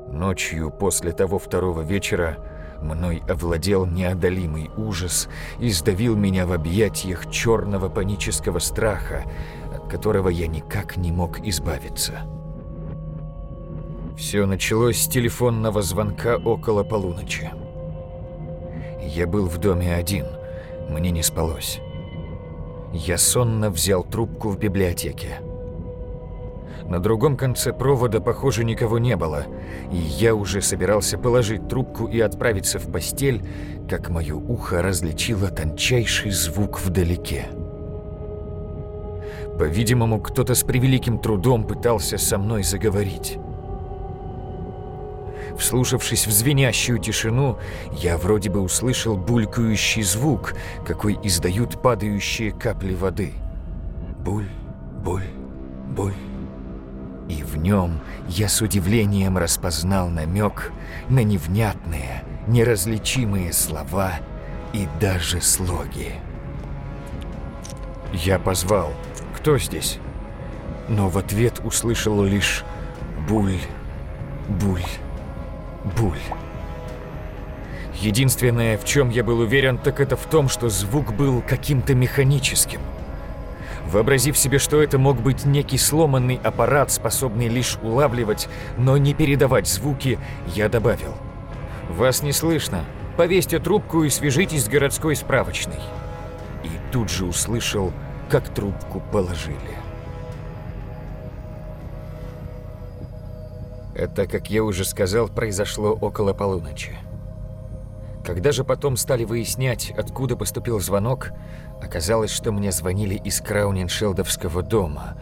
Ночью после того второго вечера Мной овладел неодолимый ужас и сдавил меня в объятиях черного панического страха, от которого я никак не мог избавиться. Все началось с телефонного звонка около полуночи. Я был в доме один, мне не спалось. Я сонно взял трубку в библиотеке. На другом конце провода, похоже, никого не было, и я уже собирался положить трубку и отправиться в постель, как мое ухо различило тончайший звук вдалеке. По-видимому, кто-то с превеликим трудом пытался со мной заговорить. Вслушавшись в звенящую тишину, я вроде бы услышал булькающий звук, какой издают падающие капли воды. Буль, буль, буль. И в нем я с удивлением распознал намек на невнятные, неразличимые слова и даже слоги. Я позвал «Кто здесь?», но в ответ услышал лишь «Буль, буль». Буль. Единственное, в чем я был уверен, так это в том, что звук был каким-то механическим. Вообразив себе, что это мог быть некий сломанный аппарат, способный лишь улавливать, но не передавать звуки, я добавил. «Вас не слышно. Повесьте трубку и свяжитесь с городской справочной». И тут же услышал, как трубку положили. Это, как я уже сказал, произошло около полуночи. Когда же потом стали выяснять, откуда поступил звонок, оказалось, что мне звонили из Крауниншелдовского дома,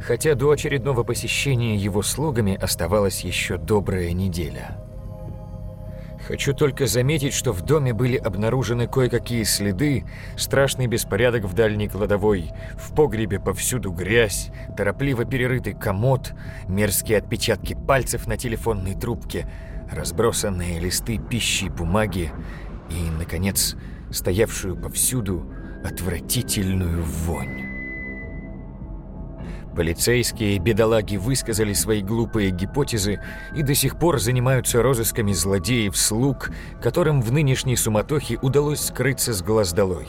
хотя до очередного посещения его слугами оставалась еще добрая неделя. Хочу только заметить, что в доме были обнаружены кое-какие следы, страшный беспорядок в дальней кладовой, в погребе повсюду грязь, торопливо перерытый комод, мерзкие отпечатки пальцев на телефонной трубке, разбросанные листы пищи и бумаги и, наконец, стоявшую повсюду отвратительную вонь. Полицейские бедолаги высказали свои глупые гипотезы и до сих пор занимаются розысками злодеев-слуг, которым в нынешней суматохе удалось скрыться с глаз долой.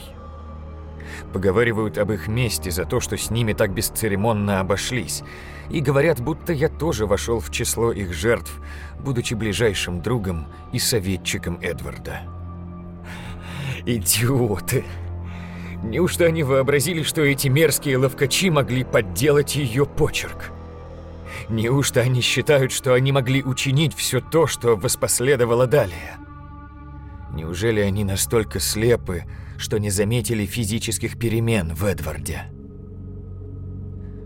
Поговаривают об их месте за то, что с ними так бесцеремонно обошлись, и говорят, будто я тоже вошел в число их жертв, будучи ближайшим другом и советчиком Эдварда. «Идиоты!» Неужто они вообразили, что эти мерзкие ловкачи могли подделать ее почерк? Неужто они считают, что они могли учинить все то, что воспоследовало далее? Неужели они настолько слепы, что не заметили физических перемен в Эдварде?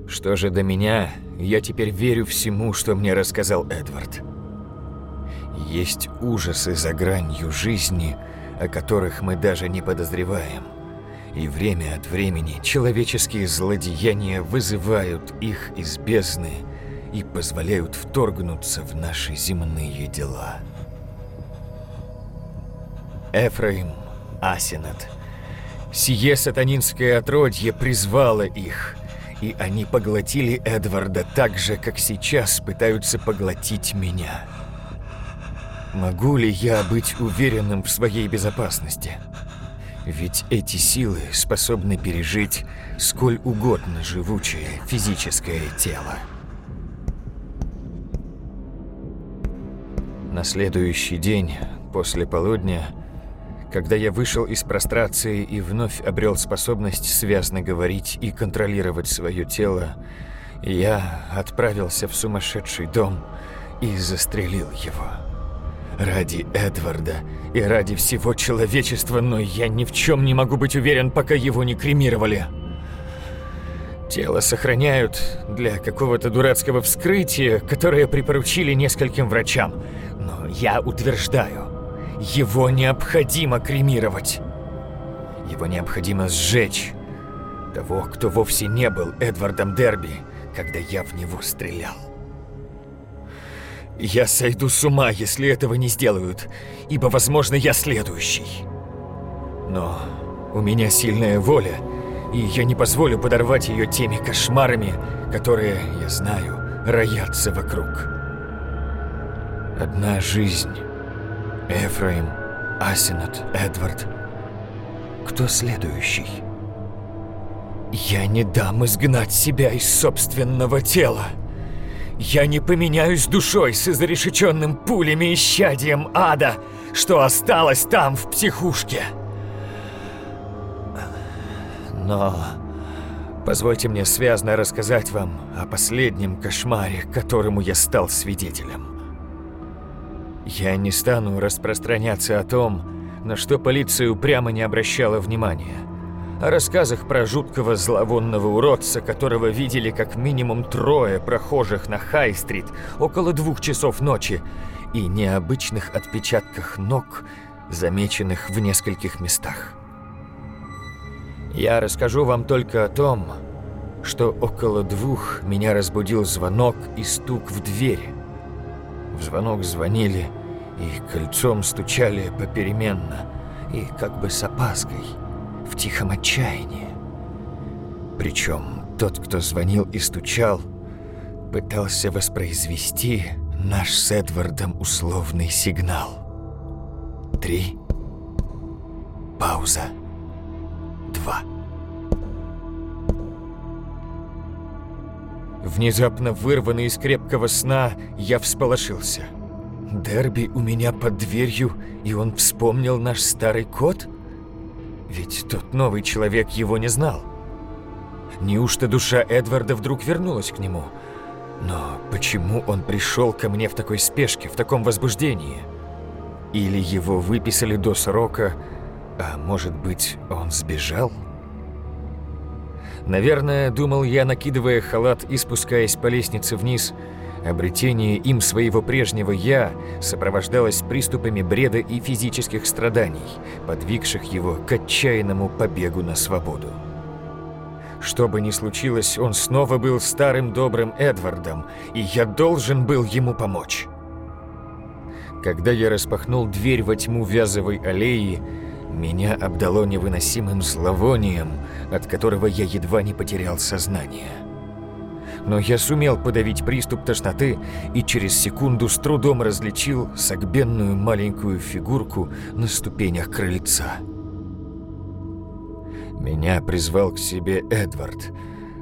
Что же до меня, я теперь верю всему, что мне рассказал Эдвард. Есть ужасы за гранью жизни, о которых мы даже не подозреваем. И время от времени человеческие злодеяния вызывают их из бездны и позволяют вторгнуться в наши земные дела. Эфраим, Асинат, сие сатанинское отродье призвало их, и они поглотили Эдварда так же, как сейчас пытаются поглотить меня. Могу ли я быть уверенным в своей безопасности? Ведь эти силы способны пережить сколь угодно живучее физическое тело. На следующий день, после полудня, когда я вышел из прострации и вновь обрел способность связно говорить и контролировать свое тело, я отправился в сумасшедший дом и застрелил его. Ради Эдварда и ради всего человечества, но я ни в чем не могу быть уверен, пока его не кремировали. Тело сохраняют для какого-то дурацкого вскрытия, которое припоручили нескольким врачам. Но я утверждаю, его необходимо кремировать. Его необходимо сжечь. Того, кто вовсе не был Эдвардом Дерби, когда я в него стрелял. Я сойду с ума, если этого не сделают, ибо, возможно, я следующий. Но у меня сильная воля, и я не позволю подорвать ее теми кошмарами, которые, я знаю, роятся вокруг. Одна жизнь. Эфраим, Асинат, Эдвард. Кто следующий? Я не дам изгнать себя из собственного тела. Я не поменяюсь душой с изрешеченным пулями и щадием ада, что осталось там, в психушке. Но позвольте мне связно рассказать вам о последнем кошмаре, которому я стал свидетелем. Я не стану распространяться о том, на что полиция упрямо не обращала внимания – о рассказах про жуткого зловонного уродца, которого видели как минимум трое прохожих на Хай-стрит около двух часов ночи, и необычных отпечатках ног, замеченных в нескольких местах. Я расскажу вам только о том, что около двух меня разбудил звонок и стук в дверь. В звонок звонили и кольцом стучали попеременно, и как бы с опаской – в тихом отчаянии. Причем тот, кто звонил и стучал, пытался воспроизвести наш с Эдвардом условный сигнал. Три. Пауза. Два. Внезапно вырванный из крепкого сна, я всполошился. Дерби у меня под дверью, и он вспомнил наш старый код? Ведь тот новый человек его не знал. Неужто душа Эдварда вдруг вернулась к нему? Но почему он пришел ко мне в такой спешке, в таком возбуждении? Или его выписали до срока, а может быть, он сбежал? Наверное, думал я, накидывая халат и спускаясь по лестнице вниз – Обретение им своего прежнего «я» сопровождалось приступами бреда и физических страданий, подвигших его к отчаянному побегу на свободу. Что бы ни случилось, он снова был старым добрым Эдвардом, и я должен был ему помочь. Когда я распахнул дверь во тьму вязовой аллеи, меня обдало невыносимым зловонием, от которого я едва не потерял сознание но я сумел подавить приступ тошноты и через секунду с трудом различил согбенную маленькую фигурку на ступенях крыльца. Меня призвал к себе Эдвард,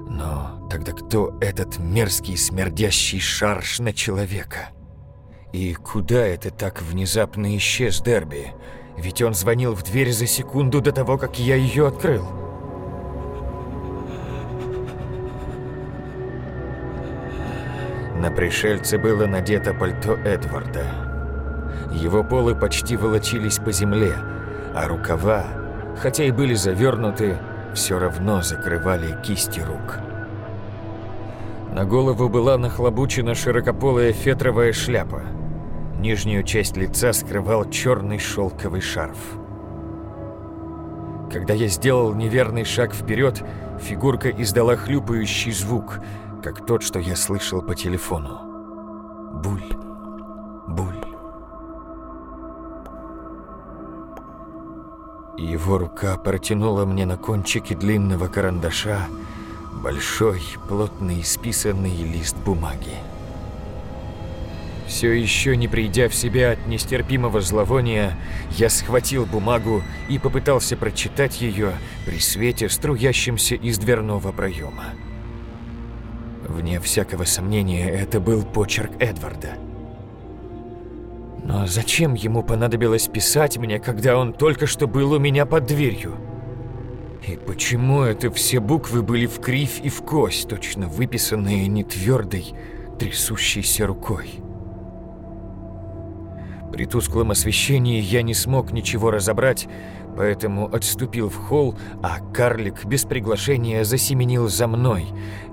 но тогда кто этот мерзкий смердящий шарш на человека? И куда это так внезапно исчез Дерби? Ведь он звонил в дверь за секунду до того, как я ее открыл. На пришельце было надето пальто Эдварда. Его полы почти волочились по земле, а рукава, хотя и были завернуты, все равно закрывали кисти рук. На голову была нахлобучена широкополая фетровая шляпа. Нижнюю часть лица скрывал черный шелковый шарф. Когда я сделал неверный шаг вперед, фигурка издала хлюпающий звук – как тот, что я слышал по телефону. Буль, буль. Его рука протянула мне на кончике длинного карандаша большой, плотный, исписанный лист бумаги. Все еще не придя в себя от нестерпимого зловония, я схватил бумагу и попытался прочитать ее при свете, струящемся из дверного проема. Вне всякого сомнения, это был почерк Эдварда. Но зачем ему понадобилось писать мне, когда он только что был у меня под дверью? И почему это все буквы были в кривь и в кость, точно выписанные не твердой, трясущейся рукой? При тусклом освещении я не смог ничего разобрать, поэтому отступил в холл, а карлик без приглашения засеменил за мной,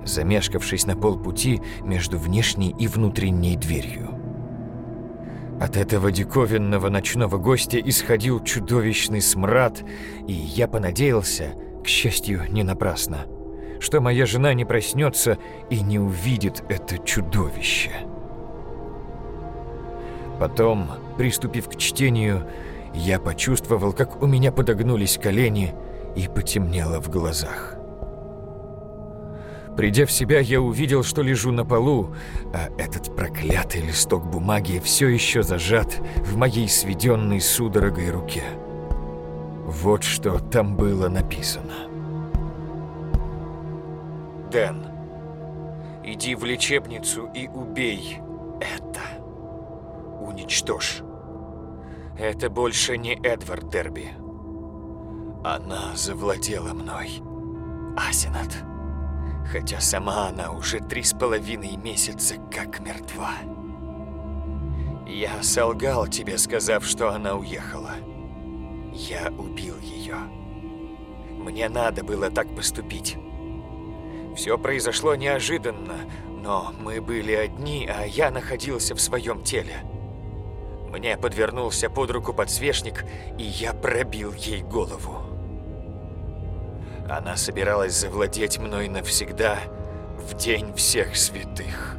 замешкавшись на полпути между внешней и внутренней дверью. От этого диковинного ночного гостя исходил чудовищный смрад, и я понадеялся, к счастью, не напрасно, что моя жена не проснется и не увидит это чудовище. Потом, приступив к чтению, я почувствовал, как у меня подогнулись колени и потемнело в глазах. Придя в себя, я увидел, что лежу на полу, а этот проклятый листок бумаги все еще зажат в моей сведенной судорогой руке. Вот что там было написано. Дэн. Иди в лечебницу и убей это. Уничтожь. Это больше не Эдвард Дерби. Она завладела мной. Асинат. Хотя сама она уже три с половиной месяца как мертва. Я солгал тебе, сказав, что она уехала. Я убил ее. Мне надо было так поступить. Все произошло неожиданно, но мы были одни, а я находился в своем теле. Мне подвернулся под руку подсвечник, и я пробил ей голову. Она собиралась завладеть мной навсегда в день всех святых.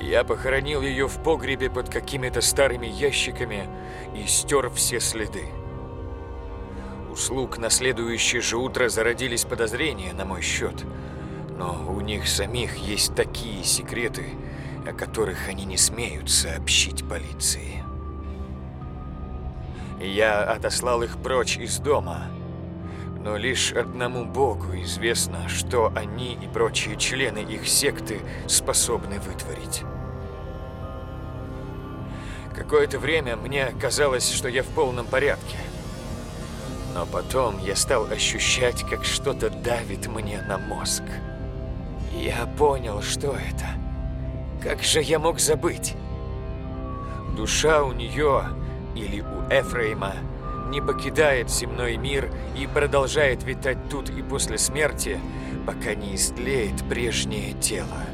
Я похоронил ее в погребе под какими-то старыми ящиками и стер все следы. У слуг на следующее же утро зародились подозрения на мой счет, но у них самих есть такие секреты, о которых они не смеют сообщить полиции. Я отослал их прочь из дома, но лишь одному Богу известно, что они и прочие члены их секты способны вытворить. Какое-то время мне казалось, что я в полном порядке. Но потом я стал ощущать, как что-то давит мне на мозг. Я понял, что это. Как же я мог забыть? Душа у нее, или у Эфрейма, не покидает земной мир и продолжает витать тут и после смерти, пока не истлеет прежнее тело.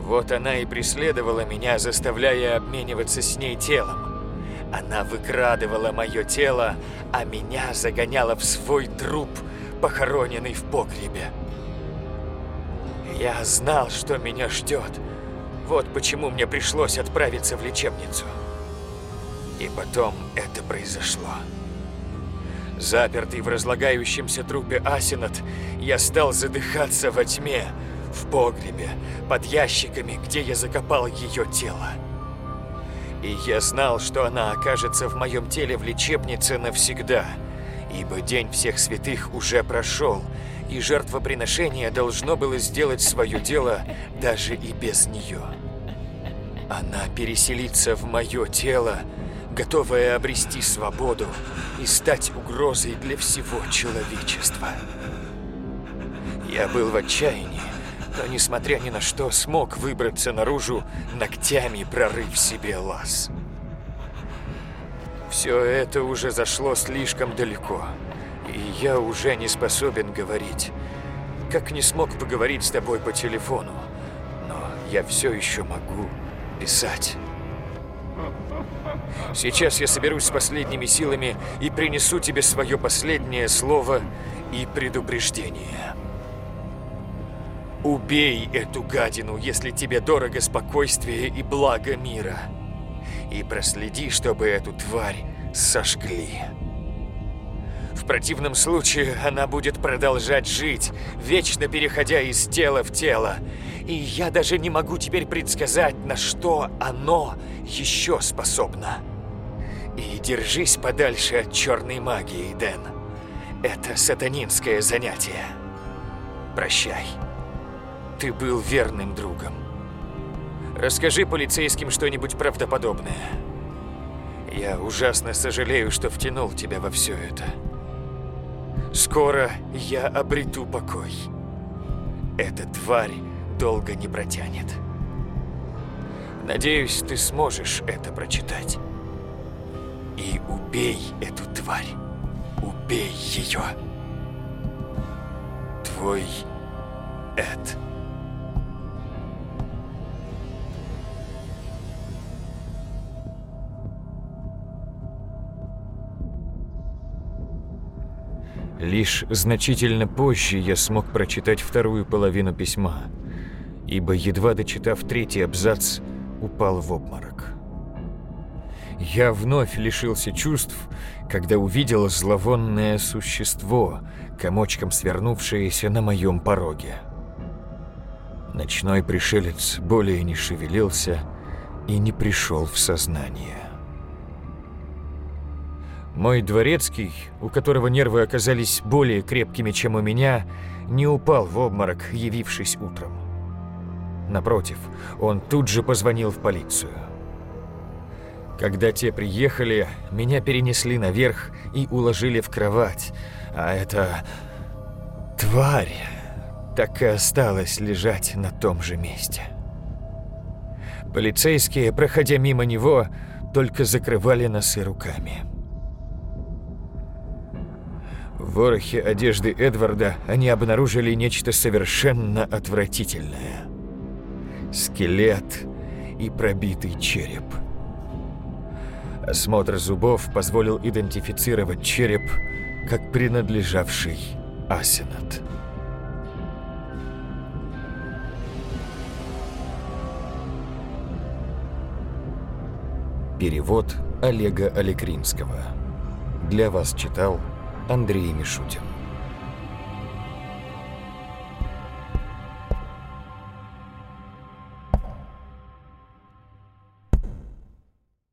Вот она и преследовала меня, заставляя обмениваться с ней телом. Она выкрадывала мое тело, а меня загоняла в свой труп, похороненный в погребе. Я знал, что меня ждет. Вот почему мне пришлось отправиться в лечебницу. И потом это произошло. Запертый в разлагающемся трупе Асинат, я стал задыхаться во тьме, в погребе, под ящиками, где я закопал ее тело. И я знал, что она окажется в моем теле в лечебнице навсегда, ибо День всех святых уже прошел, и жертвоприношение должно было сделать свое дело даже и без нее. Она переселится в мое тело, готовая обрести свободу и стать угрозой для всего человечества. Я был в отчаянии, но, несмотря ни на что, смог выбраться наружу, ногтями прорыв себе лаз. Все это уже зашло слишком далеко, и я уже не способен говорить. Как не смог поговорить с тобой по телефону, но я все еще могу писать. Сейчас я соберусь с последними силами и принесу тебе свое последнее слово и предупреждение. Убей эту гадину, если тебе дорого спокойствие и благо мира. И проследи, чтобы эту тварь сожгли. В противном случае она будет продолжать жить, вечно переходя из тела в тело. И я даже не могу теперь предсказать, на что оно еще способно. И держись подальше от черной магии, Дэн. Это сатанинское занятие. Прощай. Ты был верным другом. Расскажи полицейским что-нибудь правдоподобное. Я ужасно сожалею, что втянул тебя во все это. Скоро я обрету покой. Эта тварь долго не протянет. Надеюсь, ты сможешь это прочитать. И убей эту тварь. Убей ее. Твой Эд. Лишь значительно позже я смог прочитать вторую половину письма, ибо, едва дочитав третий абзац, упал в обморок. Я вновь лишился чувств, когда увидел зловонное существо, комочком свернувшееся на моем пороге. Ночной пришелец более не шевелился и не пришел в сознание. Мой дворецкий, у которого нервы оказались более крепкими, чем у меня, не упал в обморок, явившись утром. Напротив, он тут же позвонил в полицию. Когда те приехали, меня перенесли наверх и уложили в кровать, а эта тварь так и осталась лежать на том же месте. Полицейские, проходя мимо него, только закрывали носы руками. В ворохе одежды Эдварда они обнаружили нечто совершенно отвратительное. Скелет и пробитый череп. Осмотр зубов позволил идентифицировать череп как принадлежавший Асенат. Перевод Олега Алекринского. Для вас читал Андрей Мишутин.